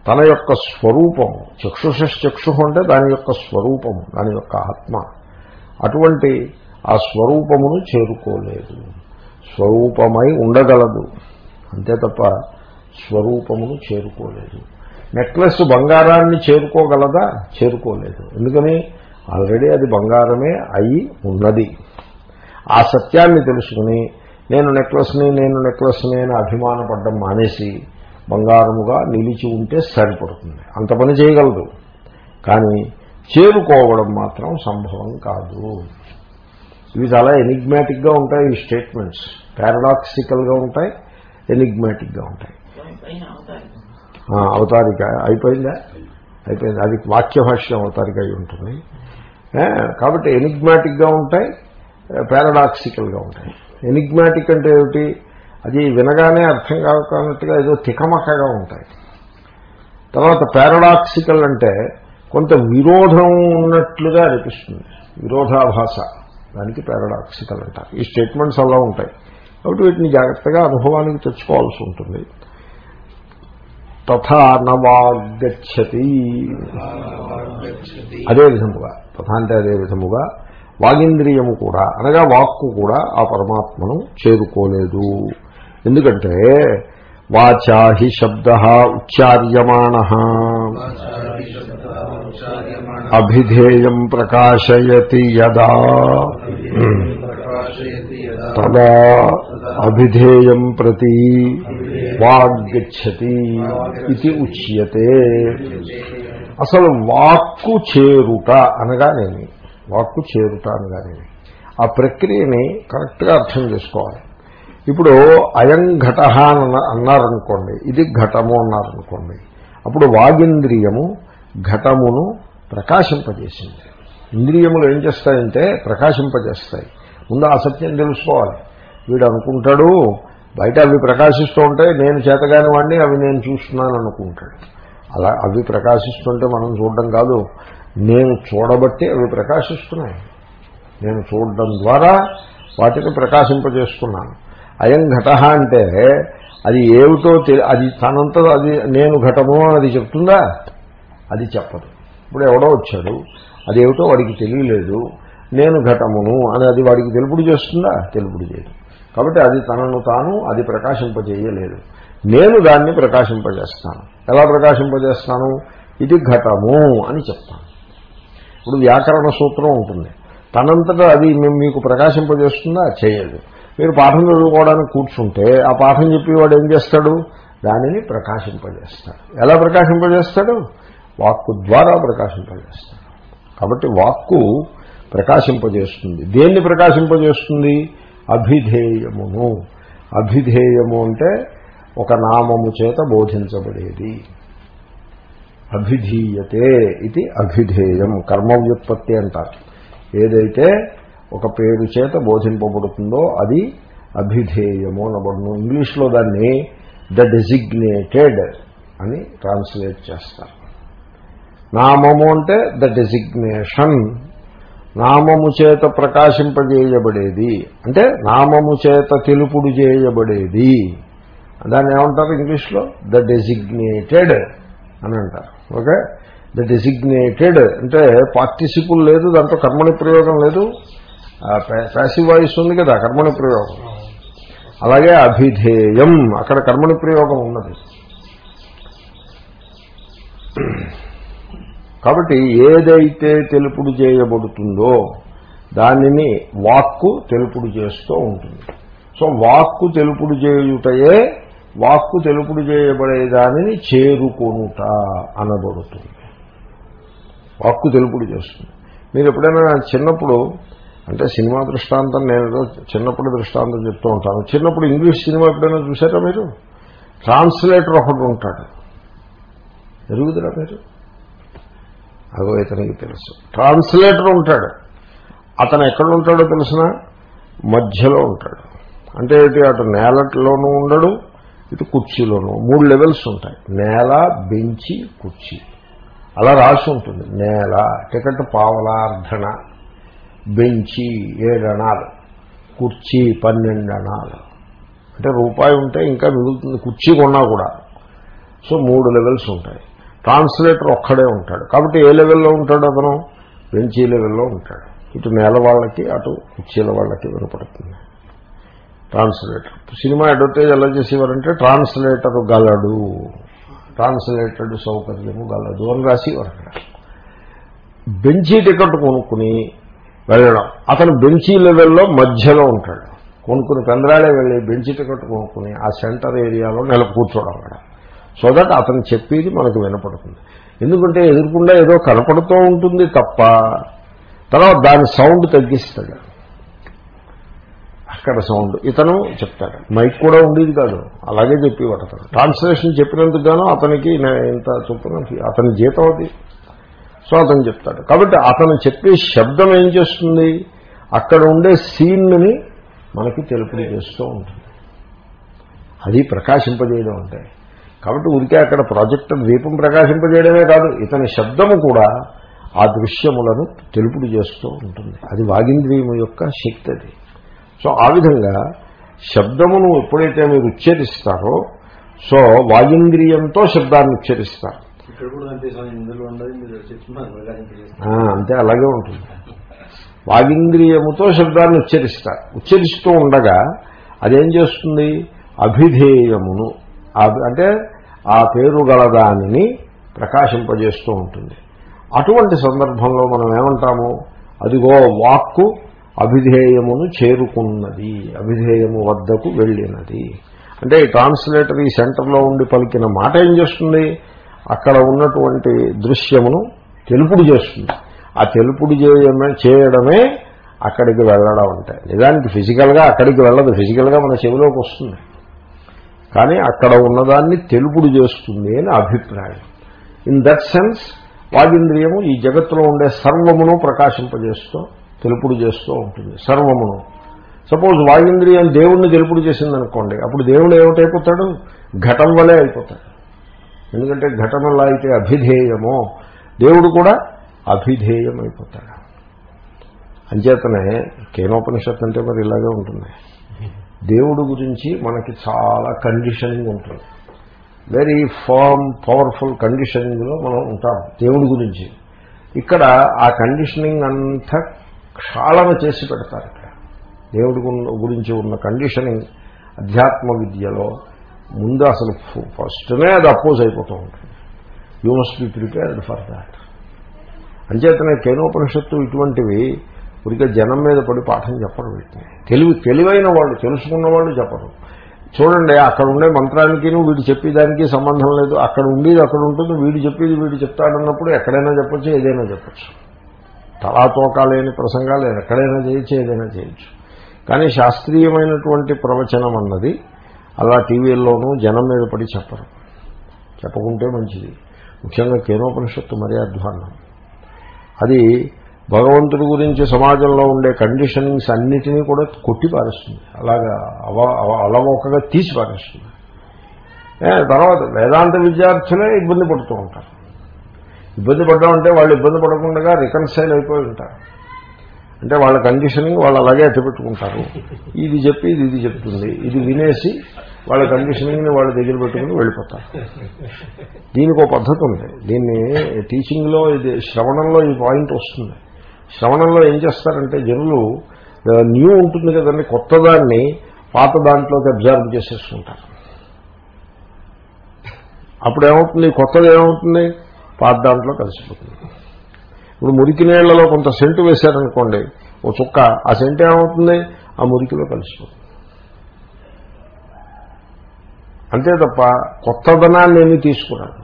తన యొక్క స్వరూపము చక్షుషక్షు అంటే దాని యొక్క స్వరూపము దాని యొక్క ఆత్మ. అటువంటి ఆ స్వరూపమును చేరుకోలేదు. స్వరూపమై ఉండగలదు. అంతే తప్ప స్వరూపమును చేరుకోలేదు. నెక్లెస్ బంగారాన్ని చేరుకోగలదా? చేరుకోలేదు. ఎందుకని? ఆల్రెడీ అది బంగారమే అయి ఉన్నది. ఆ సత్యాన్ని తెలుసుకుని నేను నెక్లెస్ని నేను నెక్లెస్ని అని అభిమానపడ్డం మానేసి బంగారముగా నిలిచి ఉంటే సరిపడుతుంది. అంత పని చేయగలదు. కానీ చేరుకోవడం మాత్రం సంభవం కాదు. ఇవి చాలా ఎనిగ్మాటిక్గా ఉంటాయి ఈ స్టేట్మెంట్స్. పారాడాక్సికల్గా ఉంటాయి ఎనిగ్మాటిక్గా ఉంటాయి. అవతారిక అయిపోయిందా? అయిపోయింది. అది వాక్య భాష్యం అవతారిక అయి ఉంటుంది. కాబట్టి ఎనిగ్మాటిక్గా ఉంటాయి పారాడాక్సికల్గా ఉంటాయి. ఎనిగ్మాటిక్ అంటే ఏమిటి? అది వినగానే అర్థం కాకున్నట్టుగా ఏదో తికమకగా ఉంటాయి. తర్వాత పారాడాక్సికల్ అంటే కొంత విరోధం ఉన్నట్లుగా అనిపిస్తుంది. విరోధాభాష దానికి పారాడాక్సికల్ అంటారు. ఈ స్టేట్మెంట్స్ అలా ఉంటాయి. కాబట్టి వీటిని జాగ్రత్తగా అనుభవానికి తెచ్చుకోవాల్సి ఉంటుంది. తథా నవాగచ్చతి అదే విధముగా తథా అంటే అదే విధముగా వాగింద్రియము కూడా అనగా వాక్కు కూడా ఆ పరమాత్మను చేరుకోలేదు. ఎందుకంటే వాచాహి శబ్ద ఉచ్చార్యమాణ. అభిధేయం ప్రకాశయతి యదా. తదా అభిధేయం ప్రతి. వాగ్గచ్చతి ఇది ఉచ్యతే. అసలు వాక్కు చేరుట అనగానేమి? వాక్కు చేరుట అనగానేమి? ఆ ప్రక్రియని కరెక్ట్గా అర్థం చేసుకోవాలి. ఇప్పుడు అయం ఘట అన్నారనుకోండి ఇది ఘటము అన్నారనుకోండి అప్పుడు వాగింద్రియము ఘటమును ప్రకాశింపజేసింది. ఇంద్రియములు ఏం చేస్తాయంటే ప్రకాశింపజేస్తాయి. ముందు ఆ సత్యం తెలుసుకోవాలి. వీడు అనుకుంటాడు బయట అవి ప్రకాశిస్తూ ఉంటే నేను చేతగాని వాడిని అవి నేను చూస్తున్నాను అనుకుంటాడు. అలా అవి ప్రకాశిస్తుంటే మనం చూడడం కాదు నేను చూడబట్టి అవి ప్రకాశిస్తున్నాయి. నేను చూడడం ద్వారా వాటిని ప్రకాశింపజేస్తున్నాను. అయం ఘట అంటే అది ఏమిటో అది తనంత అది నేను ఘటము అది చెప్తుందా? అది చెప్పదు. ఇప్పుడు ఎవడో వచ్చాడు అదేమిటో వాడికి తెలియలేదు నేను ఘటమును అని అది వాడికి తెలుపుడు చేస్తుందా? తెలుపుడు చేయదు. కాబట్టి అది తనను తాను అది ప్రకాశింపజేయలేదు. నేను దాన్ని ప్రకాశింపజేస్తాను. ఎలా ప్రకాశింపజేస్తాను? ఇది ఘటము అని చెప్తాను. ఇప్పుడు వ్యాకరణ సూత్రం ఉంటుంది. తనంతటా అది మేము మీకు ప్రకాశింపజేస్తుందా? చేయదు. మీరు పాఠం చదువుకోవడానికి కూర్చుంటే ఆ పాఠం చెప్పేవాడు ఏం చేస్తాడు? దానిని ప్రకాశింపజేస్తాడు. ఎలా ప్రకాశింపజేస్తాడు? వాక్కు ద్వారా ప్రకాశింపజేస్తాడు. కాబట్టి వాక్కు ప్రకాశింపజేస్తుంది. దేన్ని ప్రకాశింపజేస్తుంది? అభిధేయమును. అభిధేయము అంటే ఒక నామము చేత బోధించబడేది. అభిధీయతే ఇది అభిధేయం కర్మవ్యుత్పత్తి అంటారు. ఏదైతే ఒక పేరు చేత బోధింపబడుతుందో అది అభిధేయము అనబడును. ఇంగ్లీష్లో దాన్ని ద డెసిగ్నేటెడ్ అని ట్రాన్స్లేట్ చేస్తారు. నామము అంటే ద డెసిగ్నేషన్ నామము చేత ప్రకాశింపజేయబడేది. అంటే నామము చేత తెలుపుడు చేయబడేది. దాన్ని ఏమంటారు ఇంగ్లీష్లో? ద డెసిగ్నేటెడ్ అని అంటారు. ఓకే? ద డెసిగ్నేటెడ్ అంటే పార్టిసిపుల్ లేదు దాంట్లో కర్మని ప్రయోగం లేదు. ప్యాసివ్ వాయిస్ ఉంది కదా కర్మని ప్రయోగం. అలాగే అభిధేయం అక్కడ కర్మని ప్రయోగం ఉన్నది. కాబట్టి ఏదైతే తెలుపుడు చేయబడుతుందో దానిని వాక్కు తెలుపుడు చేస్తూ ఉంటుంది. సో వాక్కు తెలుపుడు చేయుటయే వాక్కు తెలుపుడు చేయబడే దానిని చేరుకొనుట అనబడుతుంది. వాక్కు తెలుపుడు చేస్తుంది. మీరు ఎప్పుడైనా చిన్నప్పుడు అంటే సినిమా దృష్టాంతం నేను చిన్నప్పుడు దృష్టాంతం చెప్తూ ఉంటాను. చిన్నప్పుడు ఇంగ్లీష్ సినిమా ఎప్పుడైనా చూసారా మీరు? ట్రాన్స్లేటర్ ఒకడు ఉంటాడు. ఎరుగుదరా మీరు? అగో ఇతనికి తెలుసు. ట్రాన్స్లేటర్ ఉంటాడు. అతను ఎక్కడ ఉంటాడో తెలిసిన? మధ్యలో ఉంటాడు. అంటే ఇటు అటు నేలలోనూ ఉండడు ఇటు కుర్చీలోనూ. మూడు లెవెల్స్ ఉంటాయి. నేల బెంచి కుర్చీ. అలా రాసి ఉంటుంది. నేల టికెట్ పావలార్ధన బెంచి ఏడనాలు కుర్చీ పన్నెండు అంటే రూపాయి ఉంటే ఇంకా మిగులుతుంది. కుర్చీ కొన్నా కూడా. సో మూడు లెవెల్స్ ఉంటాయి. ట్రాన్స్లేటర్ ఒక్కడే ఉంటాడు. కాబట్టి ఏ లెవెల్లో ఉంటాడు అతను? బెంచీ లెవెల్లో ఉంటాడు. ఇటు నేల వాళ్ళకి అటు కుర్చీల వాళ్ళకి వినపడుతుంది. ట్రాన్స్లేటర్. సినిమా అడ్వర్టైజ్ ఎలా చేసేవారంటే ట్రాన్స్లేటర్ గలడు. ట్రాన్స్లేటెడ్ సౌకర్యము గలదు అని రాసేవారు అక్కడ. బెంచీ టికెట్ కొనుక్కుని వెళ్ళడం. అతను బెంచీ లెవెల్లో మధ్యలో ఉంటాడు. కొనుక్కుని పెందరాడే వెళ్ళి బెంచీ టికెట్ కొనుక్కుని ఆ సెంటర్ ఏరియాలో నెల కూర్చోవడం అక్కడ. సో దట్ అతను చెప్పేది మనకు వినపడుతుంది. ఎందుకంటే ఎదురుకుండా ఏదో కనపడుతూ ఉంటుంది తప్ప తర్వాత దాని సౌండ్ తగ్గిస్తాడు. అక్కడ సౌండ్. ఇతను చెప్తాడు. మైక్ కూడా ఉండేది కాదు. అలాగే చెప్పేవాడు అతను. ట్రాన్స్లేషన్ చెప్పినందుకు గాను అతనికి ఇంత చొప్పున అతని జీతం అది. సో అతను చెప్తాడు. కాబట్టి అతను చెప్పే శబ్దం ఏం చేస్తుంది? అక్కడ ఉండే సీన్ని మనకి తెలుపు చేస్తూ ఉంటుంది. అది ప్రకాశింపజేయడం అంటే. కాబట్టి ఉరికే అక్కడ ప్రాజెక్టర్ దీపం ప్రకాశింపజేయడమే కాదు ఇతని శబ్దము కూడా ఆ దృశ్యములను తెలుపుడు చేస్తూ ఉంటుంది. అది వాగింద్రియము యొక్క శక్తి అది. సో ఆ విధంగా శబ్దమును ఎప్పుడైతే మీరు ఉచ్చరిస్తారో సో వాయుంద్రియంతో శబ్దాన్ని ఉచ్చరిస్తారు. అంతే అలాగే ఉంటుంది. వాగింద్రియముతో శబ్దాన్ని ఉచ్చరిస్తారు. ఉచ్చరిస్తూ ఉండగా అదేం చేస్తుంది? అభిధేయమును. అభి- అంటే ఆ పేరు గల దానిని ప్రకాశింపజేస్తూ ఉంటుంది. అటువంటి సందర్భంలో మనం ఏమంటాము? అదిగో వాక్కు అభిధేయమును చేరుకున్నది అభిధేయము వద్దకు వెళ్ళినది. అంటే ట్రాన్స్లేటర్ ఈ సెంటర్లో ఉండి పలికిన మాట ఏం చేస్తుంది? అక్కడ ఉన్నటువంటి దృశ్యమును తెలుపుడు చేస్తుంది. ఆ తెలుపుడు చేయడమే చేయడమే అక్కడికి వెళ్ళడం అంటే. నిజానికి ఫిజికల్గా అక్కడికి వెళ్ళదు. ఫిజికల్గా మన చెవిలోకి వస్తుంది. కానీ అక్కడ ఉన్నదాన్ని తెలుపుడు చేస్తుంది అని అభిప్రాయం. ఇన్ దట్ సెన్స్ వాగింద్రియము ఈ జగత్తులో ఉండే సర్వమును ప్రకాశింపజేస్తూ తెలుపుడు చేస్తూ ఉంటుంది. సర్వమును. సపోజ్ వాగింద్రియం దేవుణ్ణి తెలుపుడు చేసిందనుకోండి అప్పుడు దేవుడు ఏమిటైపోతాడు? ఘటం వలె అయిపోతాడు. ఎందుకంటే ఘటనలా అయితే అభిధేయమో దేవుడు కూడా అభిధేయం అయిపోతాడు అంచేతనే కేనోపనిషత్ అంటే మరి ఇలాగే ఉంటుంది. దేవుడు గురించి మనకి చాలా కండిషనింగ్ ఉంటుంది. వెరీ ఫార్మ్ పవర్ఫుల్ కండిషనింగ్లో మనం ఉంటాం దేవుడి గురించి. ఇక్కడ ఆ కండిషనింగ్ అంతా క్షాళన చేసి పెడతారు ఇక్కడ. దేవుడి గురించి ఉన్న కండిషనింగ్ అధ్యాత్మ విద్యలో ముందు అసలు ఫస్ట్నే అది అపోజ్ అయిపోతూ ఉంటుంది. You must be prepared for that అంచేతనే కేనోపనిషత్తు ఇటువంటివి ఊరికే జనం మీద పడి పాఠం చెప్పరు వీటిని తెలివి తెలివైన వాళ్ళు తెలుసుకున్న వాళ్ళు చెప్పరు. చూడండి అక్కడ ఉండే మంత్రానికి వీడు చెప్పేదానికి సంబంధం లేదు. అక్కడ ఉండేది అక్కడ ఉంటుంది వీడు చెప్పేది వీడు చెప్తాడన్నప్పుడు ఎక్కడైనా చెప్పొచ్చు ఏదైనా చెప్పచ్చు. తలాతోకా లేని ప్రసంగాలు ఎక్కడైనా చేయొచ్చు ఏదైనా చేయొచ్చు. కానీ శాస్త్రీయమైనటువంటి ప్రవచనం అన్నది అలా టీవీల్లోనూ జనం మీద పడి చెప్పరు. చెప్పకుంటే మంచిది. ముఖ్యంగా కేనోపనిషత్తు మరీ అధ్వాన్నం అది భగవంతుడి గురించి సమాజంలో ఉండే కండిషనింగ్స్ అన్నిటినీ కూడా కొట్టిపారేస్తుంది. అలాగా అవ అవ- అలవోకగా తీసిపారేస్తుంది. తర్వాత వేదాంత విద్యార్థులే ఇబ్బంది పడుతూ ఉంటారు. ఇబ్బంది పడ్డామంటే వాళ్ళు ఇబ్బంది పడకుండా రికన్సైల్ అయిపోయి ఉంటారు. అంటే వాళ్ళ కండిషనింగ్ వాళ్ళు అలాగే అట్టపెట్టుకుంటారు ఇది చెప్పి ఇది ఇది చెప్తుంది. ఇది వినేసి వాళ్ళ కండిషనింగ్ని వాళ్ళ దగ్గర పెట్టుకుని వెళ్ళిపోతారు. దీనికి ఒక పద్ధతి ఉంది. దీన్ని టీచింగ్లో ఇది శ్రవణంలో ఈ పాయింట్ వస్తుంది. శ్రవణంలో ఏం చేస్తారంటే జనులు న్యూ ఉంటుంది కదండి కొత్తదాన్ని పాత దాంట్లోకి అబ్జర్వ్ చేసేసుకుంటారు అప్పుడు ఏమవుతుంది కొత్తది ఏమవుతుంది? పాత దాంట్లో కలిసిపోతుంది. ఇప్పుడు మురికి నీళ్ళలో కొంత సెంటు వేశారనుకోండి ఓ చుక్క ఆ సెంటు ఏమవుతుంది? ఆ మురికిలో కలిసిపోతుంది. అంతే తప్ప కొత్తదనాన్ని ఏమీ తీసుకురాదు.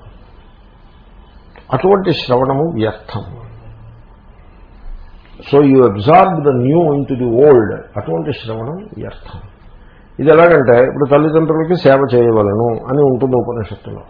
అటువంటి శ్రవణము వ్యర్థము. So you absorb the new into the old అటువంటి శ్రవణం వ్యర్థం ఇది ఎలాగంటే ఇప్పుడు తల్లిదండ్రులకి సేవ చేయవలను అని ఉంటుంది ఉపనిషత్తులో.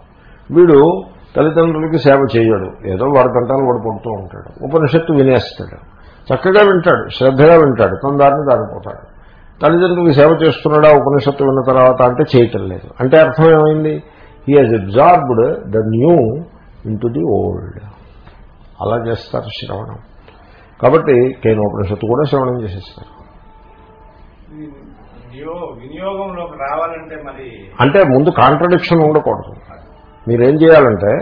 వీడు తల్లిదండ్రులకి సేవ చేయడు. ఏదో వారి గంటలు వాడు పడుతూ ఉంటాడు. ఉపనిషత్తు వినేస్తాడు. చక్కగా వింటాడు. శ్రద్ధగా వింటాడు. తన దారిని దారిపోతాడు. తల్లిదండ్రులకి సేవ చేస్తున్నాడా ఉపనిషత్తు విన్న తర్వాత అంటే చేయటం లేదు. అంటే అర్థం ఏమైంది? He has absorbed the new in the old అలా చేస్తారు శ్రవణం. కాబట్టి కేనోపనిషత్తు కూడా శ్రవణం చేసేస్తారు. అంటే ముందు కాంట్రడిక్షన్ ఉండకూడదు. మీరేం చేయాలంటే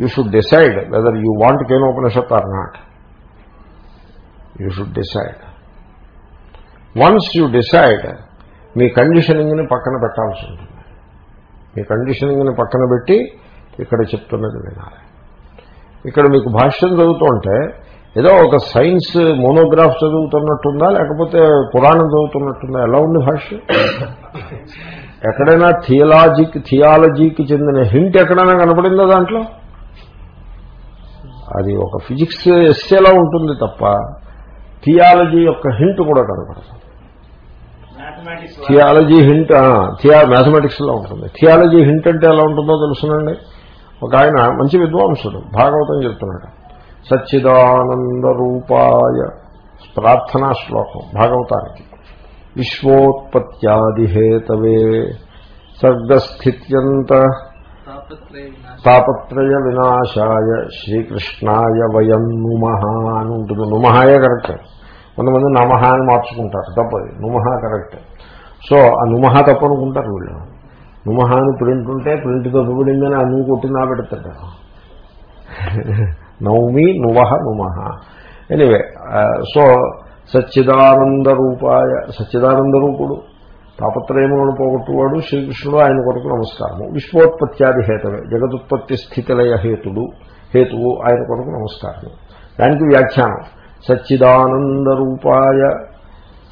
you should decide whether you want Kenopanishad or not. You should decide. Once you decide మీ కండిషనింగ్ని పక్కన పెట్టాల్సి ఉంటుంది. మీ కండిషనింగ్ని పక్కన పెట్టి ఇక్కడ చెప్తున్నది వినాలి. ఇక్కడ మీకు భాష్యం చదువుతుంటే ఏదో ఒక సైన్స్ మోనోగ్రాఫ్ చదువుతున్నట్టుందా లేకపోతే పురాణం చదువుతున్నట్టుందా? ఎలా ఉంది భాష్యం? ఎక్కడైనా థియలాజీకి థియాలజీకి చెందిన హింట్ ఎక్కడైనా కనపడిందా దాంట్లో? అది ఒక ఫిజిక్స్ ఎస్సేలా ఉంటుంది తప్ప థియాలజీ యొక్క హింట్ కూడా కనపడదు. థియాలజీ హింట్ థియా మ్యాథమెటిక్స్లో ఉంటుంది. థియాలజీ హింట్ అంటే ఎలా ఉంటుందో తెలుసునండి? ఒక ఆయన మంచి విద్వాంసుడు భాగవతం చెప్తున్నాడు. సచ్చిదానందరూపాయ ప్రార్థనా శ్లోకం భాగవతానికి. విశ్వోత్పత్యాదిహేతవే సర్గస్థిత్యంత తాపత్రయ వినాశాయ శ్రీకృష్ణాయ వయం నుమ అని ఉంటుంది. నుమహాయే కరెక్ట్. కొంతమంది నమహ అని మార్చుకుంటారు తప్పది. నుమహ కరెక్ట్. సో ఆ నుమహ తప్పనుకుంటారు వీళ్ళు. నుమహ అని ప్రింట్ ఉంటే ప్రింట్ తప్పబడిందని అన్ను కొట్టి నా పెడతాడు. నౌమి నువహ నుమ ఎనివే సో uh, సచ్చిదానంద రూపాయ సచ్చిదానంద రూపుడు తాపత్రయములను పోగొట్టువాడు శ్రీకృష్ణుడు ఆయన కొరకు నమస్కారము. విశ్వోత్పత్యాది హేతవే జగదుత్పత్తి స్థితిలయ హేతుడు హేతువు ఆయన కొరకు నమస్కారము. దానికి వ్యాఖ్యానం సచ్చిదానంద రూపాయ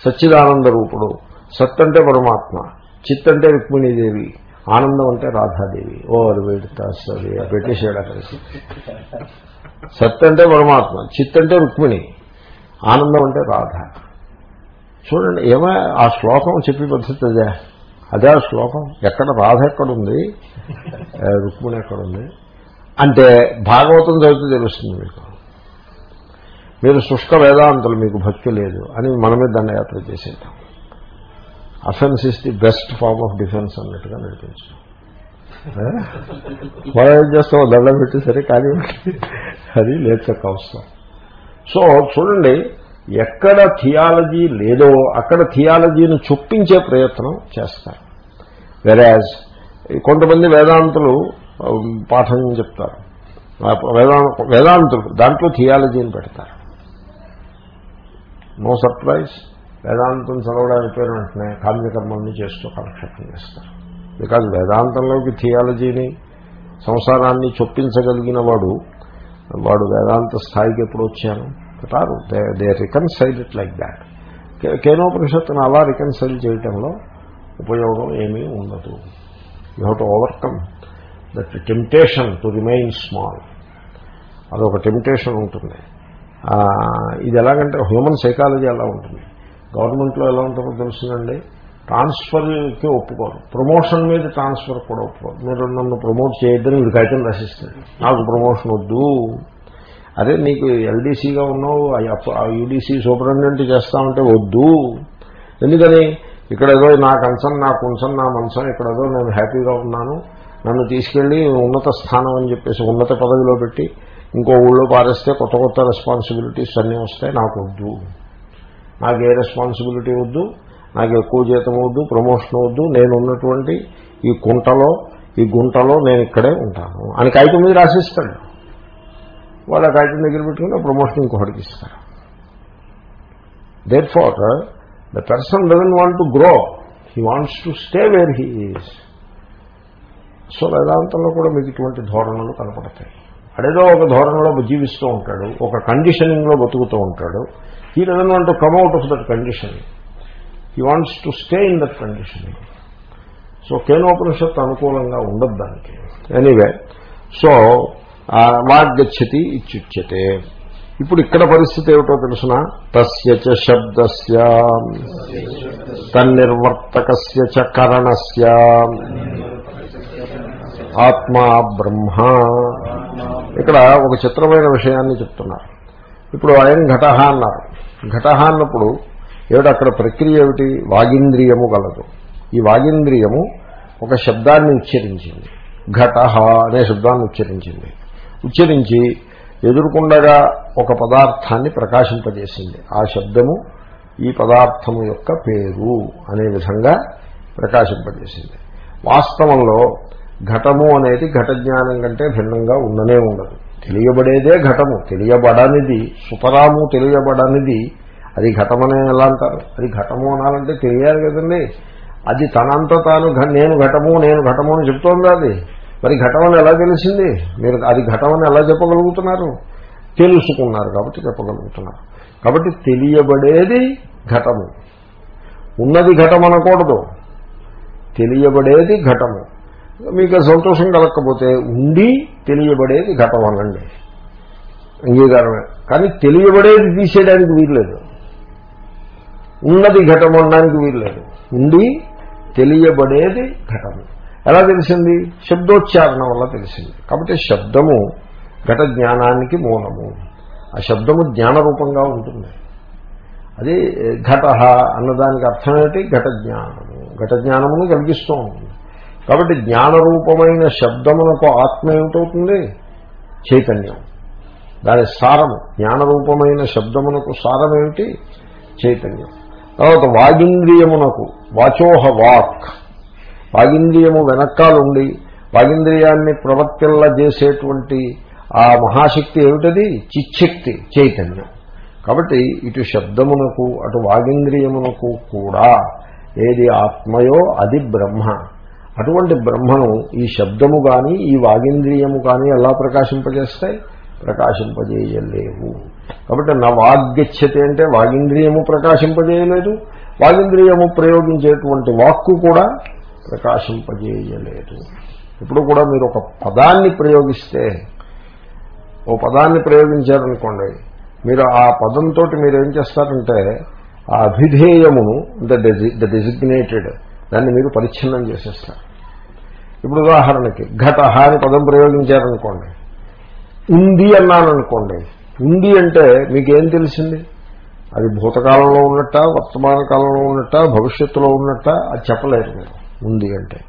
సచ్చిదానంద రూపుడు సత్ అంటే పరమాత్మ చిత్ అంటే రుక్మిణీదేవి ఆనందం అంటే రాధాదేవి. ఓ అది సరే పెట్టేసాడు కలిసి సత్ అంటే పరమాత్మ చిత్ అంటే రుక్మిణి ఆనందం అంటే రాధ. చూడండి ఏమో ఆ శ్లోకం చెప్పి పద్ధతి అదే. అదే ఆ శ్లోకం. ఎక్కడ రాధ ఎక్కడుంది? రుక్మిణి ఎక్కడుంది? అంటే భాగవతం చదివితే తెలుస్తుంది మీకు. మీరు శుష్క వేదాంతులు మీకు భక్తి లేదు అని మనమే దండయాత్ర చేసేద్దాం. Offence is the best form of defence అన్నట్టుగా నడిపించు మనం చేస్తాం? దండం పెట్టి సరే కానీ అది లేచక్క అవసరం సో చూడండి ఎక్కడ థియాలజీ లేదో అక్కడ థియాలజీని చొప్పించే ప్రయత్నం చేస్తారు. వెరాజ్ కొంతమంది వేదాంతులు పాఠం చెప్తారు. వేదా వేదాంతులు దాంట్లో థియాలజీని పెడతారు. నో సర్ప్రైజ్ వేదాంతం చదవడానికి పేరు వెంటనే కామ్యకర్మల్ని చేస్తూ కాలక్షేపం చేస్తారు. బికాజ్ వేదాంతంలోకి థియాలజీని సంసారాన్ని చొప్పించగలిగిన వాడు వాడు వేదాంత స్థాయికి ఎప్పుడు వచ్చాను రారు they they reconcile it like that కేనోపనిషత్తును అలా రికన్సైల్ చేయటంలో ఉపయోగం ఏమీ ఉండదు. You have to overcome that temptation to remain small అదొక టెంప్టేషన్ ఉంటుంది. ఇది ఎలాగంటే హ్యూమన్ సైకాలజీ ఎలా ఉంటుంది. గవర్నమెంట్లో ఎలా ఉంటారో తెలుసునండి ట్రాన్స్ఫర్కి ఒప్పుకోరు. ప్రమోషన్ మీద ట్రాన్స్ఫర్ కూడా ఒప్పుకోరు. మీరు నన్ను ప్రమోట్ చేయొద్దని వీడికి కైతం రాసిస్తాడు నాకు ప్రమోషన్ వద్దు. అదే నీకు ఎల్డీసీగా ఉన్నావు యూడీసీ సూపరింటెండెంట్ చేస్తామంటే వద్దు. ఎందుకని? ఇక్కడ ఏదో నా కంచం నా కుంసన్ నా మంచం ఇక్కడ ఏదో నేను హ్యాపీగా ఉన్నాను. నన్ను తీసుకెళ్ళి ఉన్నత స్థానం అని చెప్పేసి ఉన్నత పదవిలో పెట్టి ఇంకో ఊళ్ళో పారేస్తే కొత్త కొత్త రెస్పాన్సిబిలిటీస్ అన్నీ వస్తాయి. నాకు వద్దు. నాకు ఏ రెస్పాన్సిబిలిటీ వద్దు నాకు ఎక్కువ జీతం వద్దు ప్రమోషన్ వద్దు నేను ఉన్నటువంటి ఈ కుంటలో ఈ గుంటలో నేను ఇక్కడే ఉంటాను అని కాగితం మీద రాసిస్తాడు. వాళ్ళ కాగితం దగ్గర పెట్టుకుని ప్రమోషన్ ఇంకొకటికి ఇస్తారు. That for the person doesn't want to grow he wants to stay where he is so వేదాంతంలో కూడా మీకు ఇటువంటి ధోరణులు కనపడతాయి. అడేదో ఒక ధోరణిలో జీవిస్తూ ఉంటాడు ఒక కండిషనింగ్లో బతుకుతూ ఉంటాడు. He doesn't want to come out of that condition he wants to stay in that condition so Kenopanishad అనుకూలంగా ఉండదు దానికి. ఎనీవే సో వాగ్గచ్చతి ఇత్యుచ్యతే ఇప్పుడు ఇక్కడ పరిస్థితి ఏమిటో తెలుసిన? తస్య చ శబ్దస్య. తన్నిర్వర్తకస్య చ కరణస్య. ఆత్మా బ్రహ్మ. ఇక్కడ ఒక చిత్రమైన విషయాన్ని చెప్తున్నారు. ఇప్పుడు అయం ఘట అన్నారు. ఘట అన్నప్పుడు ఏమిటి అక్కడ ప్రక్రియ ఏమిటి? వాగింద్రియము గలదు. ఈ వాగింద్రియము ఒక శబ్దాన్ని ఉచ్చరించింది. ఘట అనే శబ్దాన్ని ఉచ్చరించింది. ఉచ్చరించి ఎదుర్కొండగా ఒక పదార్థాన్ని ప్రకాశింపజేసింది. ఆ శబ్దము ఈ పదార్థము యొక్క పేరు అనే విధంగా ప్రకాశింపజేసింది. వాస్తవంలో ఘటము అనేది ఘట జ్ఞానం కంటే భిన్నంగా ఉండనే ఉండదు. తెలియబడేదే ఘటము. తెలియబడనిది సుతరాము తెలియబడనిది అది ఘటమనే ఎలా అంటారు? అది ఘటము అనాలంటే తెలియాలి కదండి. అది తనంత తాను నేను ఘటము నేను ఘటము అని చెప్తోంది అది? మరి ఘటమని ఎలా తెలిసింది? మీరు అది ఘటమని ఎలా చెప్పగలుగుతున్నారు? తెలుసుకున్నారు కాబట్టి చెప్పగలుగుతున్నారు. కాబట్టి తెలియబడేది ఘటము. ఉన్నది ఘటం అనకూడదు. తెలియబడేది ఘటము. మీకు సంతోషం కలగకపోతే ఉండి తెలియబడేది ఘటం అంగీకారమే. కానీ తెలియబడేది తీసేయడానికి వీల్లేదు. ఉన్నది ఘటం అనడానికి వీల్లేదు. ఉండి తెలియబడేది ఘటము ఎలా తెలిసింది? శబ్దోచ్చారణ వల్ల తెలిసింది. కాబట్టి శబ్దము ఘట జ్ఞానానికి మూలము. ఆ శబ్దము జ్ఞానరూపంగా ఉంటుంది. అది ఘట అన్నదానికి అర్థం ఏంటి? ఘట జ్ఞానము. ఘట జ్ఞానమును కలిగిస్తూ ఉంటుంది. కాబట్టి జ్ఞానరూపమైన శబ్దమునకు ఆత్మ ఏమిటవుతుంది? చైతన్యం. దాని సారము జ్ఞానరూపమైన శబ్దమునకు సారం ఏమిటి? చైతన్యం. తర్వాత వాగింద్రియమునకు వాచోహ వాక్. వాగింద్రియము వెనక్కాలుండి వాగింద్రియాన్ని ప్రవర్తిల్లా చేసేటువంటి ఆ మహాశక్తి ఏమిటది? చిచ్చక్తి చైతన్యం. కాబట్టి ఇటు శబ్దమునకు అటు వాగింద్రియమునకు కూడా ఏది ఆత్మయో అది బ్రహ్మ. అటువంటి బ్రహ్మను ఈ శబ్దము కానీ ఈ వాగింద్రియము కానీ ఎలా ప్రకాశింపజేస్తాయి? ప్రకాశింపజేయలేవు. కాబట్టి నా వాగ్గచ్చతి అంటే వాగింద్రియము ప్రకాశింపజేయలేదు. వాగింద్రియము ప్రయోగించేటువంటి వాక్కు కూడా ప్రకాశింపజేయలేదు. ఇప్పుడు కూడా మీరు ఒక పదాన్ని ప్రయోగిస్తే ఓ పదాన్ని ప్రయోగించారనుకోండి మీరు ఆ పదంతో మీరు ఏం చేస్తారంటే ఆ అభిధేయమును ద ద డెసిగ్నేటెడ్ దాన్ని మీరు పరిచ్ఛిన్నం చేసేస్తారు. ఇప్పుడు ఉదాహరణకి ఘట అని పదం ప్రయోగించారనుకోండి. ఉంది అన్నాను అనుకోండి ఉంది అంటే మీకేం తెలిసింది? అది భూతకాలంలో ఉన్నట్ట వర్తమాన కాలంలో ఉన్నట్ట భవిష్యత్తులో ఉన్నట్ట? అది చెప్పలేరు మీరు. ఉంది అంటే.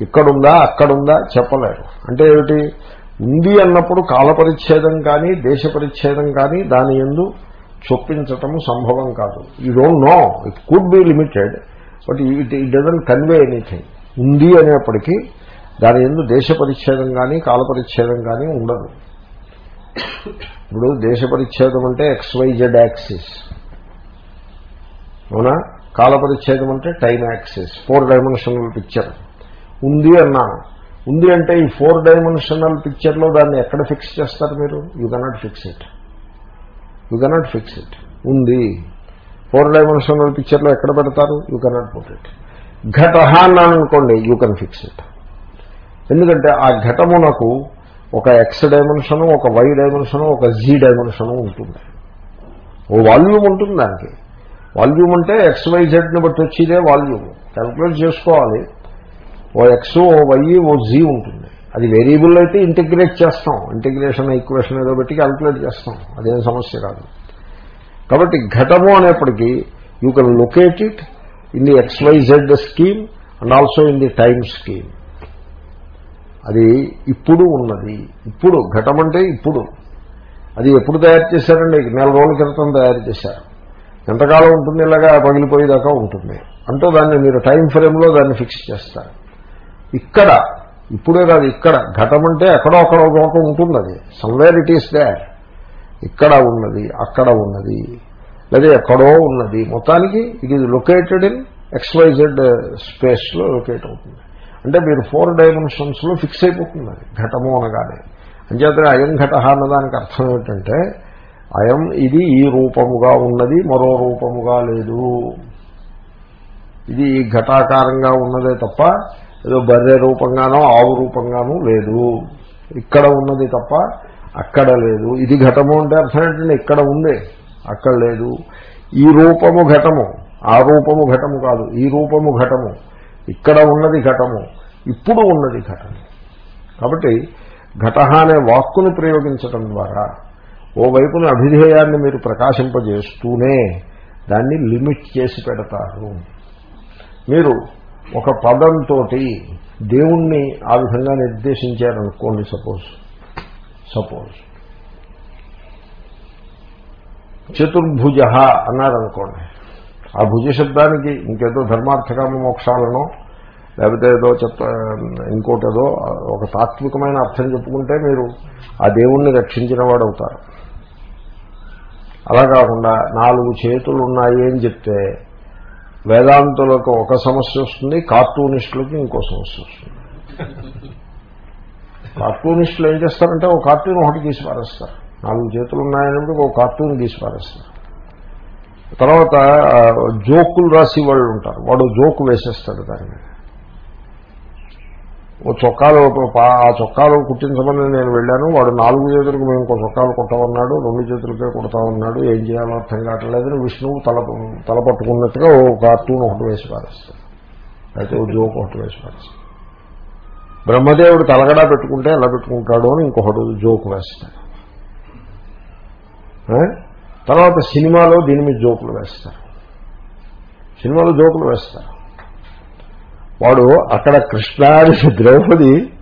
ఇక్కడుందా అక్కడుందా? చెప్పలేరు. అంటే ఏమిటి? ఉంది అన్నప్పుడు కాల పరిచ్ఛేదం కానీ దేశ పరిచ్ఛేదం కానీ దాని ఎందు చొప్పించటము సంభవం కాదు. You don't know it could be limited but it it doesn't convey anything. ఉంది అనేప్పటికీ దాని ఎందు దేశ పరిచ్ఛేదం కానీ కాల పరిచ్ఛేదం కానీ ఉండదు. ఇప్పుడు దేశ పరిచ్ఛేదం అంటే ఎక్స్వైజెడ్ యాక్సిస్. అవునా? కాల పరిచ్ఛేదం అంటే time axis four dimensional picture. ఉంది అన్నాను. ఉంది అంటే ఈ ఫోర్ డైమెన్షనల్ పిక్చర్లో దాన్ని ఎక్కడ ఫిక్స్ చేస్తారు మీరు? You cannot fix it you cannot fix it ఉంది. ఫోర్ డైమెన్షనల్ పిక్చర్లో ఎక్కడ పెడతారు? యూ కెనాట్ పుట్ ఇట్ ఘట అన్నాను అనుకోండి యూ కెన్ ఫిక్స్ ఇట్ ఎందుకంటే ఆ ఘటమునకు ఒక ఎక్స్ డైమెన్షను ఒక వై డైమెన్షను ఒక జీ డైమెన్షను ఉంటుంది. ఓ వాల్యూమ్ ఉంటుంది దానికి. వాల్యూమ్ అంటే ఎక్స్ వై జెడ్ని బట్టి వచ్చేదే వాల్యూమ్. క్యాల్కులేట్ చేసుకోవాలి. O X O Y O Z ఉంటుంది. అది వేరియబుల్ అయితే ఇంటిగ్రేట్ చేస్తాం. ఇంటిగ్రేషన్ ఈక్వేషన్ ఏదో పెట్టి క్యాల్కులేట్ చేస్తాం. అదేం సమస్య కాదు. కాబట్టి ఘటము అనేప్పటికీ you can locate it in the XYZ scheme and also in the time scheme అది ఇప్పుడు ఉన్నది. ఇప్పుడు ఘటం అంటే ఇప్పుడు. అది ఎప్పుడు తయారు చేశారండి? నెల రోజుల క్రితం తయారు చేశారు. ఎంతకాలం ఉంటుంది ఇలాగా పగిలిపోయేదాకా ఉంటుంది. అంటూ దాన్ని మీరు టైం ఫ్రేమ్లో దాన్ని ఫిక్స్ చేస్తారు. ఇక్కడ ఇప్పుడే కాదు ఇక్కడ. ఘటం అంటే ఎక్కడో అక్కడ ఒక ఉంటుంది అది. సమ్వేర్ ఇట్ ఈస్ దేర్ ఇక్కడ ఉన్నది అక్కడ ఉన్నది లేదా ఎక్కడో ఉన్నది. మొత్తానికి it is located in XYZ స్పేస్లో లొకేట్ అవుతుంది. అంటే మీరు ఫోర్ డైమెన్షన్స్లో ఫిక్స్ అయిపోతుంది అది ఘటము అనగానే. అంచేతనే అయం ఘట అన్నదానికి అర్థం ఏమిటంటే అయం ఇది ఈ రూపముగా ఉన్నది మరో రూపముగా లేదు. ఇది ఈ ఘటాకారంగా ఉన్నదే తప్ప ఏదో బర్రె రూపంగానో ఆవు రూపంగానో లేదు. ఇక్కడ ఉన్నది తప్ప అక్కడ లేదు. ఇది ఘటము అంటే అర్థం ఏంటంటే ఇక్కడ ఉంది అక్కడ లేదు. ఈ రూపము ఘటము ఆ రూపము ఘటము కాదు ఈ రూపము ఘటము. ఇక్కడ ఉన్నది ఘటము ఇప్పుడు ఉన్నది ఘటము. కాబట్టి ఘట అనే వాక్కును ప్రయోగించటం ద్వారా ఓవైపున అభిధేయాన్ని మీరు ప్రకాశింపజేస్తూనే దాన్ని లిమిట్ చేసి పెడతారు. మీరు ఒక పదంతో దేవుణ్ణి ఆ విధంగా నిర్దేశించారనుకోండి సపోజ్. సపోజ్. చతుర్భుజ అన్నారనుకోండి. ఆ భుజ శబ్దానికి ఇంకేదో ధర్మార్థకామ మోక్షాలను లేకపోతే ఏదో చెప్ప ఇంకోటేదో ఒక తాత్వికమైన అర్థం చెప్పుకుంటే మీరు ఆ దేవుణ్ణి రక్షించిన వాడు అవుతారు అలా కాకుండా నాలుగు చేతులు ఉన్నాయి అని చెప్తే వేదాంతులకు ఒక సమస్య వస్తుంది కార్టూనిస్టులకి ఇంకో సమస్య వస్తుంది. కార్టూనిస్టులు ఏం చేస్తారంటే ఒక కార్టూన్ ఒకటి గీసి పారేస్తారు నాలుగు చేతులు ఉన్నాయన్నప్పుడు ఒక కార్టూన్ గీసి పారేస్తారు తర్వాత జోకులు రాసి వాళ్ళు ఉంటారు. వాడు జోకు వేసేస్తాడు దాని మీద ఓ చొక్కాలు ఆ చొక్కాలు కుట్టించమని నేను వెళ్ళాను. వాడు నాలుగు చేతులకు మేము ఇంకో చొక్కాలు కుట్టమన్నాడు రెండు చేతులకే కుడతా ఉన్నాడు. ఏం చేయాలో అర్థం కావట్లేదు విష్ణువు తల తల పట్టుకున్నట్టుగా ఓ కార్టూన్ ఒకటి వేసి పారేస్తాడు అయితే ఓ జోక్ ఒకటి వేసి పారేస్తాడు బ్రహ్మదేవుడు తలగడా పెట్టుకుంటే ఎలా పెట్టుకుంటాడు అని ఇంకొకటి జోకు వేస్తాడు. తర్వాత సినిమాలో దీని మీద జోకులు వేస్తారు. సినిమాలో జోకులు వేస్తారు. వాడు అక్కడ కృష్ణాని ద్రౌపది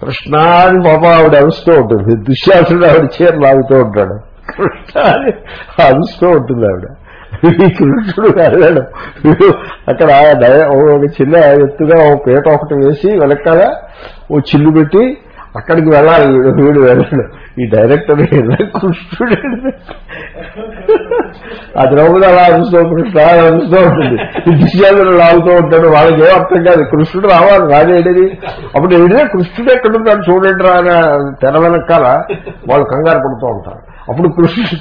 కృష్ణాని పాప ఆవిడ అరుస్తూ ఉంటుంది. దుశ్శాసుడు ఆవిడ చీర లాగుతూ ఉంటాడు. కృష్ణాని అరుస్తూ ఉంటుంది ఆవిడ. ఈ కృష్ణుడు వెళ్ళాడు. అక్కడ ఒక చిన్న ఎత్తుగా ఓ పీట ఒకటి వేసి వెనకాల ఓ చిల్లు పెట్టి అక్కడికి వెళ్ళాలి వీడు వీడు వెళ్ళాడు. ఈ డైరెక్టర్ కృష్ణుడు ఆ ద్రౌపది అలా అరుస్తూ కృష్ణ అరుస్తూ ఉంటుంది. ఈ లాగుతూ ఉంటాడు. వాళ్ళకి ఏం అర్థం కాదు. కృష్ణుడు రావాలి రాజేడేది అప్పుడు ఏడిదే కృష్ణుడు ఎక్కడుంటాడు చూడండి రా తెర వెనకాల వాళ్ళు కంగారు పడుతూ ఉంటారు. అప్పుడు కృష్ణుడు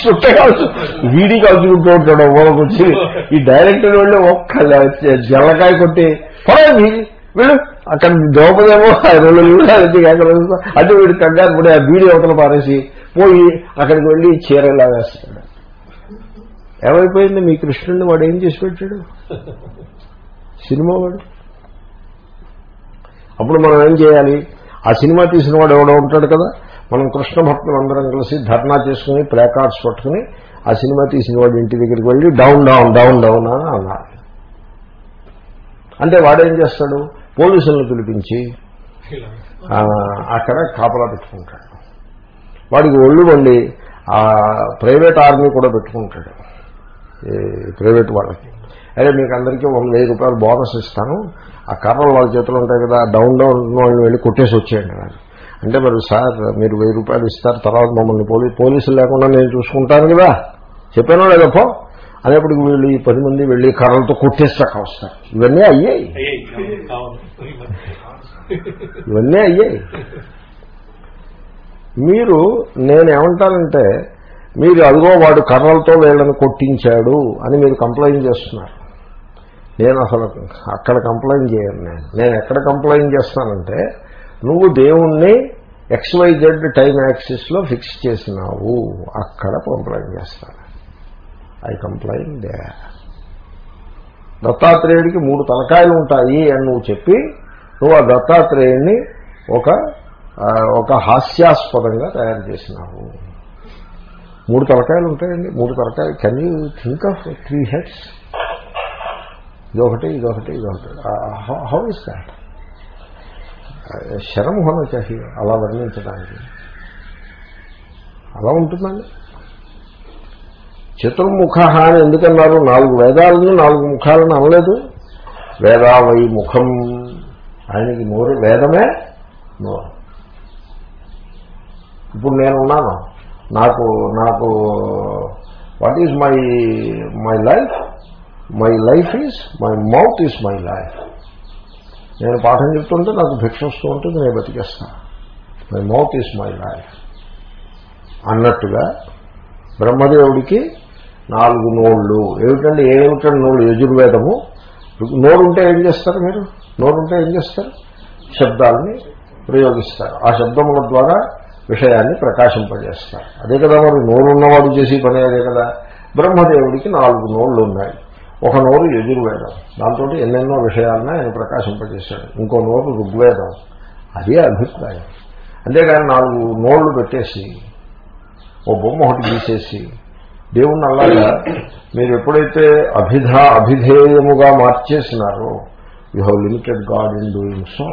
చుట్ట కాల్చు వీడి కాల్చుకుంటూ ఉంటాడు వచ్చి. ఈ డైరెక్టర్ వెళ్ళి ఒక్క జల్లకాయ కొట్టి "పోరా వీడి, వీళ్ళు అక్కడ దోపదేమో రెండు అంటే వీడు కంగారు పడి ఆ వీడి అవతల పారేసి పోయి అక్కడికి వెళ్ళి చీరలా వేస్తాడు. ఏమైపోయింది? మీ కృష్ణుడిని వాడు ఏం చేసి పెట్టాడు? సినిమా వాడు. అప్పుడు మనం ఏం చేయాలి? ఆ సినిమా తీసిన వాడు ఎవడో ఉంటాడు కదా మనం కృష్ణ భక్తులందరం కలిసి ధర్నా చేసుకుని ప్లేకార్డ్స్ పట్టుకుని ఆ సినిమా తీసిన వాడి ఇంటి దగ్గరికి వెళ్ళి డౌన్ డౌన్ డౌన్ డౌన్ అని అన్నారు. అంటే వాడేం చేస్తాడు? పోలీసులను పిలిపించి అక్కడ కాపలా పెట్టుకుంటాడు. వాడికి ఒళ్ళు వండి ఆ ప్రైవేట్ ఆర్మీ కూడా పెట్టుకుంటాడు. ఈ ప్రైవేట్ వాళ్ళకి. అదే మీకు అందరికీ ఒక వెయ్యి రూపాయలు బోనస్ ఇస్తాను. ఆ కర్రలు వాళ్ళ చేతులు ఉంటాయి కదా డౌన్ డౌన్ వాళ్ళని వెళ్ళి కొట్టేసి వచ్చేయండి అని అంటే మరి సార్ మీరు వెయ్యి రూపాయలు ఇస్తారు తర్వాత మమ్మల్ని పోలీ పోలీసులు లేకుండా నేను చూసుకుంటాను కదా. చెప్పానో లేదా పో. అనేప్పటికి వీళ్ళు ఈ పది మంది వెళ్ళి కర్రలతో కొట్టేస్తాక వస్తారు. ఇవన్నీ అయ్యాయి. ఇవన్నీ అయ్యాయి. మీరు నేనేమంటానంటే మీరు అదిగో వాడు కర్రలతో వీళ్ళని కొట్టించాడు అని మీరు కంప్లైంట్ చేస్తున్నారు. నేను అసలు అక్కడ కంప్లైంట్ చేయను నేను. నేను ఎక్కడ కంప్లైంట్ చేస్తానంటే నువ్వు దేవుణ్ణి ఎక్స్వైజెడ్ టైం యాక్సిస్లో ఫిక్స్ చేసినావు. అక్కడ కంప్లైంట్ చేస్తాను ఐ కంప్లైంట్ దే దత్తాత్రేయుడికి మూడు తలకాయలు ఉంటాయి అని నువ్వు చెప్పి నువ్వు ఆ దత్తాత్రేయుడిని ఒక ఒక హాస్యాస్పదంగా తయారు చేసినావు. మూడు తలకాయలు ఉంటాయండి. మూడు తలకాయలు. Can you think of three heads ఇదొకటి ఇదొకటి ఇదొకటి. హౌ ఇస్ దాట్ శరం హోనా చాహి అలా వర్ణించడానికి. అలా ఉంటుందండి. చతుర్ముఖ అని ఎందుకన్నారు? నాలుగు వేదాలను నాలుగు ముఖాలను అనలేదు. వేదావై ముఖం. ఆయనకి నోరు వేదమే నోరు. ఇప్పుడు నేనున్నాను. నాకు నాకు what is my my life my life is my mouth is my life నేను పాఠం చెప్తుంటే నాకు భిక్ష వస్తూ ఉంటుంది నేను బతికేస్తాను. My mouth is my life అన్నట్టుగా బ్రహ్మదేవుడికి నాలుగు నోళ్ళు. ఏమిటండి ఏమిటండి నోళ్ళు? యజుర్వేదము. నోరుంటే ఏం చేస్తారు మీరు? నోరుంటే ఏం చేస్తారు? శబ్దాలని ప్రయోగిస్తారు. ఆ శబ్దముల ద్వారా విషయాన్ని ప్రకాశింపజేస్తారు. అదే కదా మరి నోరున్నవాడు చేసి పని అదే కదా. బ్రహ్మదేవుడికి నాలుగు నోళ్ళు ఉన్నాయి. ఒక నోరు యజుర్వేదం. దాంతో ఎన్నెన్నో విషయాలను ఆయన ప్రకాశింపజేశాడు. ఇంకో నోరు ఋగ్వేదం. అదే అభిప్రాయం. అంతేగాని నాలుగు నోళ్ళు పెట్టేసి ఓ బొమ్మ ఒకటి గీసేసి దేవుణ్ణి అలాగా మీరు ఎప్పుడైతే అభిధ అభిధేయముగా మార్చేసినారో you have limited God in doing so.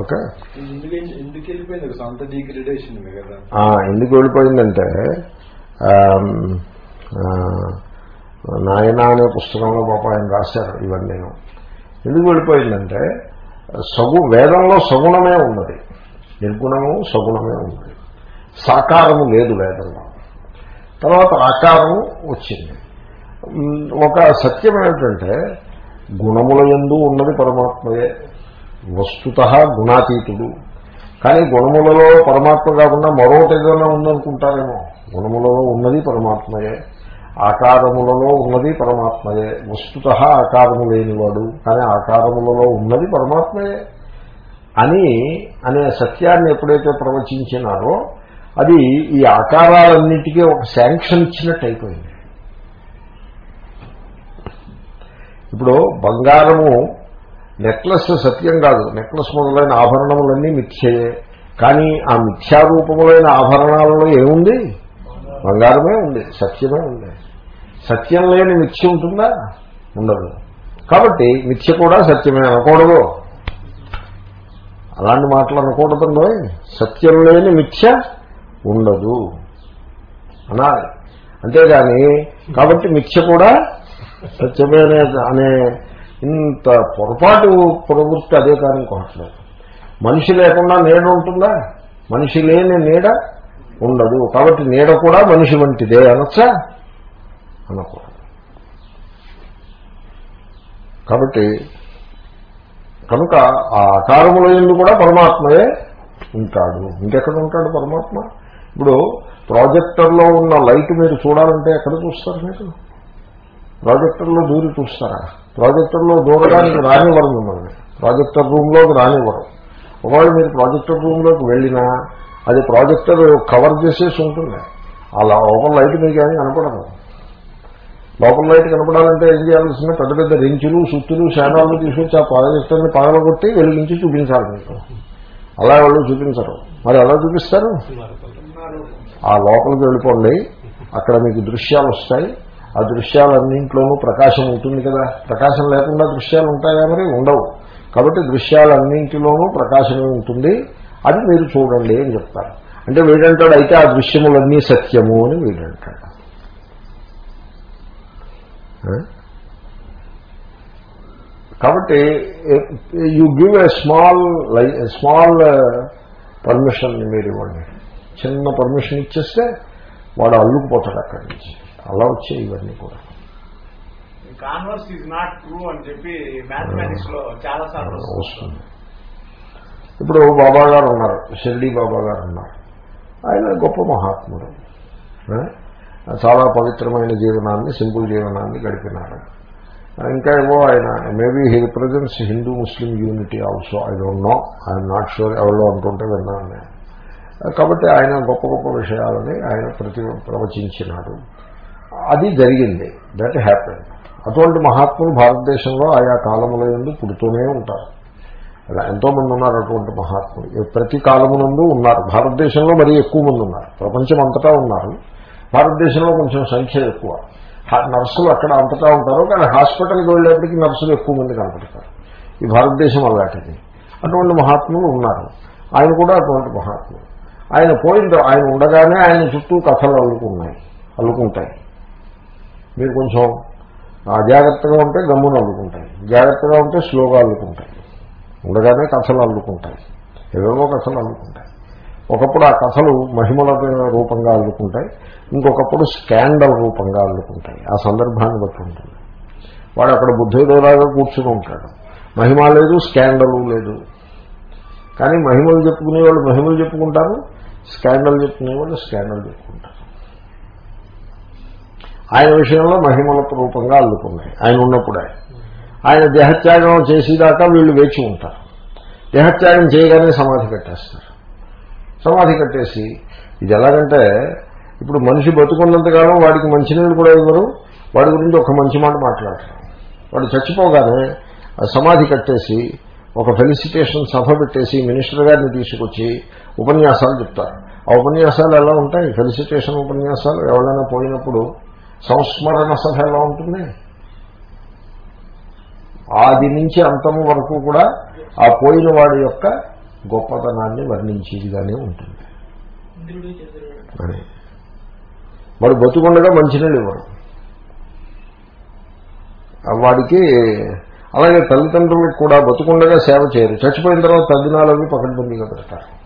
Okay? ఎందుకు వెళ్ళిపోయిందంటే నాయన అనే పుస్తకంలో పాప ఆయన రాశారు ఇవన్నీ. ఎందుకు వెళ్ళిపోయిందంటే సగు వేదంలో సగుణమే ఉన్నది. నిర్గుణము సగుణమే ఉన్నది. సాకారము లేదు వేదంలో. తర్వాత ఆకారము వచ్చింది. ఒక సత్యం ఏమిటంటే గుణముల ఎందు ఉన్నది పరమాత్మయే. వస్తుత గుణాతీతుడు. కానీ గుణములలో పరమాత్మ కాకుండా మరొకటి ఏదైనా ఉందనుకుంటారేమో. గుణములలో ఉన్నది పరమాత్మయే. ఆకారములలో ఉన్నది పరమాత్మయే. వస్తుత ఆకారము లేనివాడు కానీ ఆకారములలో ఉన్నది పరమాత్మయే. అని అనే సత్యాన్ని ఎప్పుడైతే ప్రవచించినారో అది ఈ ఆకారాలన్నిటికీ ఒక శాంక్షన్ ఇచ్చినట్టు అయిపోయింది ఇప్పుడు బంగారము నెక్లెస్ సత్యం కాదు. నెక్లెస్ మొదలైన ఆభరణములన్నీ మిథ్యయే. కానీ ఆ మిథ్యారూపములైన ఆభరణాలలో ఏముంది? బంగారమే ఉంది. సత్యమే ఉంది. సత్యం లేని మిథ్య ఉంటుందా? ఉండదు. కాబట్టి మిథ్య కూడా సత్యమే అనకూడదు. అలాంటి మాటలు అనకూడదండి సత్యం లేని మిథ్య ఉండదు. అనాలి. అంతేగాని కాబట్టి మిథ్య కూడా సత్యమే అనే అనే ఇంత పొరపాటు ప్రవృత్తి అదే కానీ ఇంకోట్లేదు మనిషి లేకుండా నీడ ఉంటుందా? మనిషి లేని నీడ ఉండదు. కాబట్టి నీడ కూడా మనిషి వంటిదే అనొచ్చా? అనకూడదు కాబట్టి కనుక ఆ అకారముల ఎందు కూడా పరమాత్మయే ఉంటాడు. ఇంకెక్కడ ఉంటాడు పరమాత్మ? ఇప్పుడు ప్రాజెక్టర్లో ఉన్న లైట్ మీరు చూడాలంటే ఎక్కడ చూస్తారు మీరు? ప్రాజెక్టర్లో దూరి చూస్తారా? ప్రాజెక్టర్లో దూరడానికి రానివ్వరు మిమ్మల్ని. ప్రాజెక్టర్ రూమ్లోకి రానివ్వరు. ఒకవేళ మీరు ప్రాజెక్టర్ రూమ్లోకి వెళ్ళినా అది ప్రాజెక్టర్ కవర్ చేసేసి ఉంటుంది. అలా ఓపెన్ లైట్ మీకు ఏమీ కనపడదు. లోపల లైట్ కనపడాలంటే ఏం చేయాల్సిందే? పెద్ద పెద్ద రెంచులు సుత్తులు శానాలు తీసుకొచ్చి ఆ ప్రాజెక్టర్ని పగలగొట్టి వెలిగించి చూపించాలి మీకు. అలా వాళ్ళు చూపించరు. మరి ఎలా చూపిస్తారు? ఆ లోపలికి వెళ్ళిపోండి. అక్కడ మీకు దృశ్యాలు వస్తాయి. ఆ దృశ్యాలన్నింట్లోనూ ప్రకాశం ఉంటుంది కదా? ప్రకాశం లేకుండా దృశ్యాలు ఉంటాయా మరి? ఉండవు. కాబట్టి దృశ్యాలన్నింటిలోనూ ప్రకాశమే ఉంటుంది. అది మీరు చూడండి అని చెప్తారు. అంటే వీడంటాడు అయితే ఆ దృశ్యములన్నీ సత్యము అని వీడంటాడు. కాబట్టి you give a small small permission మీరు ఇవ్వండి. చిన్న పర్మిషన్ ఇచ్చేస్తే వాడు అల్లుకుపోతాడు అక్కడి నుంచి. అలా వచ్చాయి ఇవన్నీ కూడా. కాన్వర్స్ ఈజ్ నాట్ ట్రూ అని చెప్పి మ్యాథమెటిక్స్లో చాలా సార్లు వస్తుంది. ఇప్పుడు బాబా గారు ఉన్నారు. షిర్డీ బాబా గారు ఉన్నారు. ఆయన గొప్ప మహాత్ముడు? చాలా పవిత్రమైన జీవనాన్ని సింపుల్ జీవనాన్ని గడిపినారు. ఇంకా ఏవో ఆయన maybe he represents Hindu Muslim unity also I don't know I'm not sure ఎవరో అంటుంటే విన్నాను నేను. కాబట్టి ఆయన గొప్ప గొప్ప విషయాలని ఆయన ప్రతి ప్రవచించినాడు. అది జరిగింది. దట్ హ్యాపెన్ అటువంటి మహాత్ములు భారతదేశంలో ఆయా కాలముల ఎందు పుడుతూనే ఉంటారు. అలా ఎంతో మంది ఉన్నారు అటువంటి మహాత్ములు. ప్రతి కాలమునందు ఉన్నారు. భారతదేశంలో మరీ ఎక్కువ మంది ఉన్నారు. ప్రపంచం అంతటా ఉన్నారు. భారతదేశంలో కొంచెం సంఖ్య ఎక్కువ. నర్సులు అక్కడ అంతటా ఉంటారు కానీ హాస్పిటల్కి వెళ్ళేప్పటికీ నర్సులు ఎక్కువ మంది కనపడతారు. ఈ భారతదేశం అలాంటిది. అటువంటి మహాత్ములు ఉన్నారు. ఆయన కూడా అటువంటి మహాత్ములు. ఆయన పోయిన ఆయన ఉండగానే ఆయన చుట్టూ కథలు అల్లుకున్నాయి అల్లుకుంటాయి. మీరు కొంచెం అజాగ్రత్తగా జాగ్రత్తగా ఉంటే గమ్మును అల్లుకుంటాయి. జాగ్రత్తగా ఉంటే స్లోగా అల్లుకుంటాయి. ఉండగానే కథలు అల్లుకుంటాయి. ఏవేవో కథలు అల్లుకుంటాయి. ఒకప్పుడు ఆ కథలు మహిమల రూపంగా అల్లుకుంటాయి ఇంకొకప్పుడు స్కాండల్ రూపంగా అల్లుకుంటాయి. ఆ సందర్భాన్ని బట్టి ఉంటుంది. వాడు అక్కడ బుద్ధుడిలాగా కూర్చుని ఉంటాడు. మహిమ లేదు స్కాండలు లేదు. కానీ మహిమలు చెప్పుకునే వాళ్ళు మహిమలు చెప్పుకుంటారు స్కాండల్ చెప్పుకునే వాళ్ళు స్కాండల్ చెప్పుకుంటారు. ఆయన విషయంలో మహిమల రూపంగా అల్లుకున్నాయి. ఆయన ఉన్నప్పుడే. ఆయన దేహత్యాగం చేసేదాకా వీళ్ళు వేచి ఉంటారు. దేహత్యాగం చేయగానే సమాధి కట్టేస్తారు సమాధి కట్టేసి ఇది ఎలాగంటే ఇప్పుడు మనిషి బతుకున్నంతకాలం వాడికి మంచినీళ్ళు కూడా ఇవ్వరు వాడి గురించి ఒక మంచి మాట మాట్లాడతారు వాడు చచ్చిపోగానే సమాధి కట్టేసి ఒక ఫెలిసిటేషన్ సభ పెట్టేసి మినిస్టర్ గారిని తీసుకొచ్చి ఉపన్యాసాలు చెప్తారు. ఆ ఉపన్యాసాలు ఎలా ఉంటాయి? ఫెలిసిటేషన్ ఉపన్యాసాలు ఎవరైనా పోయినప్పుడు సంస్మరణ సభ ఎలా ఉంటుంది? ఆది నుంచి అంతము వరకు కూడా ఆ పోయిన వాడి యొక్క గొప్పతనాన్ని వర్ణించేదిగానే ఉంటుంది. అని వాడు బతుకుండగా మంచినీళ్ళు ఇవ్వరు వాడికి అలాగే తల్లిదండ్రులకు కూడా బతుకుండగా సేవ చేయరు. చచ్చిపోయిన తర్వాత తద్దినాలవి పకడ్బందీగా పెడతారు.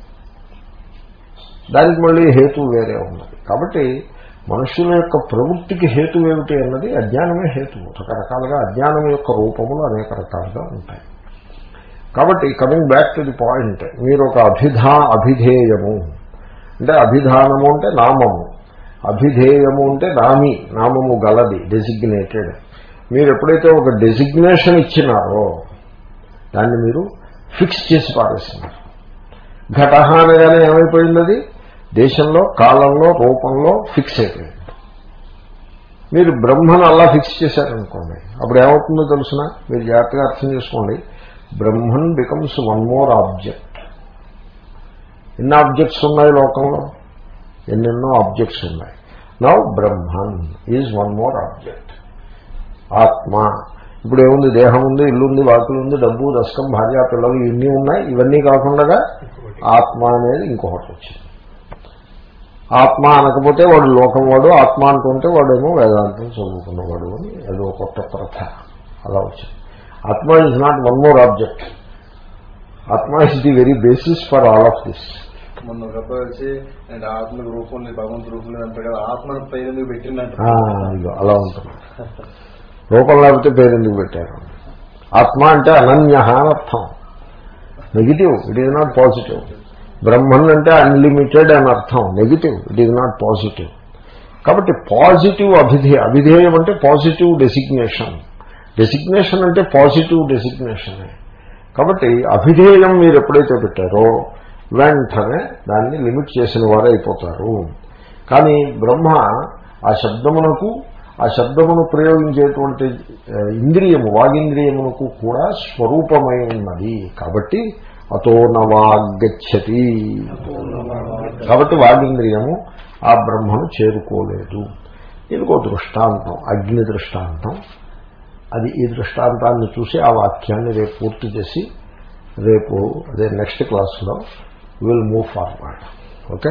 దానికి మళ్ళీ హేతు వేరే ఉన్నది. కాబట్టి మనుషుల యొక్క ప్రవృత్తికి హేతు ఏమిటి అన్నది అజ్ఞానమే హేతువు రకరకాలుగా అజ్ఞానం యొక్క రూపములు అనేక రకాలుగా ఉంటాయి. కాబట్టి coming back to the point మీరు ఒక అభిధా అభిధేయము. అంటే అభిధానము అంటే నామము. అభిధేయము అంటే నామి నామము గలది డెసిగ్నేటెడ్ మీరు ఎప్పుడైతే ఒక డెసిగ్నేషన్ ఇచ్చినారో దాన్ని మీరు ఫిక్స్ చేసి పారేస్తున్నారు. ఘట అనగానే ఏమైపోయింది అది? దేశంలో కాలంలో రూపంలో ఫిక్స్ అయిపోయింది. మీరు బ్రహ్మను అలా ఫిక్స్ చేశారనుకోండి అప్పుడు ఏమవుతుందో తెలుసిన? మీరు జాగ్రత్తగా అర్థం చేసుకోండి. Brahman becomes one more object. ఎన్ని ఆబ్జెక్ట్స్ ఉన్నాయి లోకంలో? ఎన్నెన్నో ఆబ్జెక్ట్స్ ఉన్నాయి. Now Brahman is one more object. Atma. ఇప్పుడు ఏముంది? దేహం ఉంది ఇల్లు ఉంది వాకులు ఉంది డబ్బు దశకం భార్య పిల్లలు ఇవన్నీ ఉన్నాయి. ఇవన్నీ కాకుండా ఆత్మ అనేది ఇంకొకటి వచ్చింది. ఆత్మ అనకపోతే వాడు లోకం వాడు ఆత్మ అంటుంటే వాడేమో వేదాంతం చదువుకున్నవాడు అని ఏదో కొత్త ప్రథ. అలా వచ్చింది. Atma is not one more object atma is the very basis for all of this మొన్న ఒక అబ్బాయి వచ్చి అంటే ఆత్మ రూపం లేదు భగవంతు రూపం లేదు అంటారు కదా ఆత్మను పైన ఎందుకు పెట్టినట్టు ఇదిగో అలా ఉంటుంది రూపం లేకపోతే పేరు ఎందుకు పెట్టారు ఆత్మ అంటే అనన్య అని అర్థం negative it is not positive Brahman అంటే అన్లిమిటెడ్ అని అర్థం. Negative it is not positive కాబట్టి పాజిటివ్ అభిధేయ అభిధేయం అంటే పాజిటివ్ డెసిగ్నేషన్ డెసిగ్నేషన్ అంటే పాజిటివ్ డెసిగ్నేషన్ కాబట్టి అభిధేయం మీరు ఎప్పుడైతే పెట్టారో వెంటనే దాన్ని లిమిట్ చేసిన వారు అయిపోతారు. కానీ బ్రహ్మ ఆ శబ్దమునకు ఆ శబ్దమును ప్రయోగించేటువంటి ఇంద్రియము వాగింద్రియమునకు కూడా స్వరూపమై ఉన్నది కాబట్టి అతో నవాగచ్చతి కాబట్టి వాగింద్రియము ఆ బ్రహ్మను చేరుకోలేదు. దీనికి దృష్టాంతం అగ్ని దృష్టాంతం. అది ఈ దృష్టాంతాన్ని చూసి ఆ వాక్యాన్ని రేపు పూర్తి చేసి రేపు అదే నెక్స్ట్ క్లాస్లో విల్ మూవ్ ఫార్వర్డ్. ఓకే?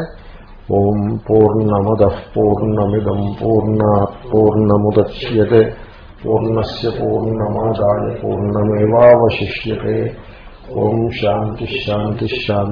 ఓం పూర్ణమద పూర్ణమిదం పూర్ణా పూర్ణముద్యతే. పూర్ణస్ పూర్ణమాదాయ పూర్ణమేవాశిష్యే ఓం శాంతి.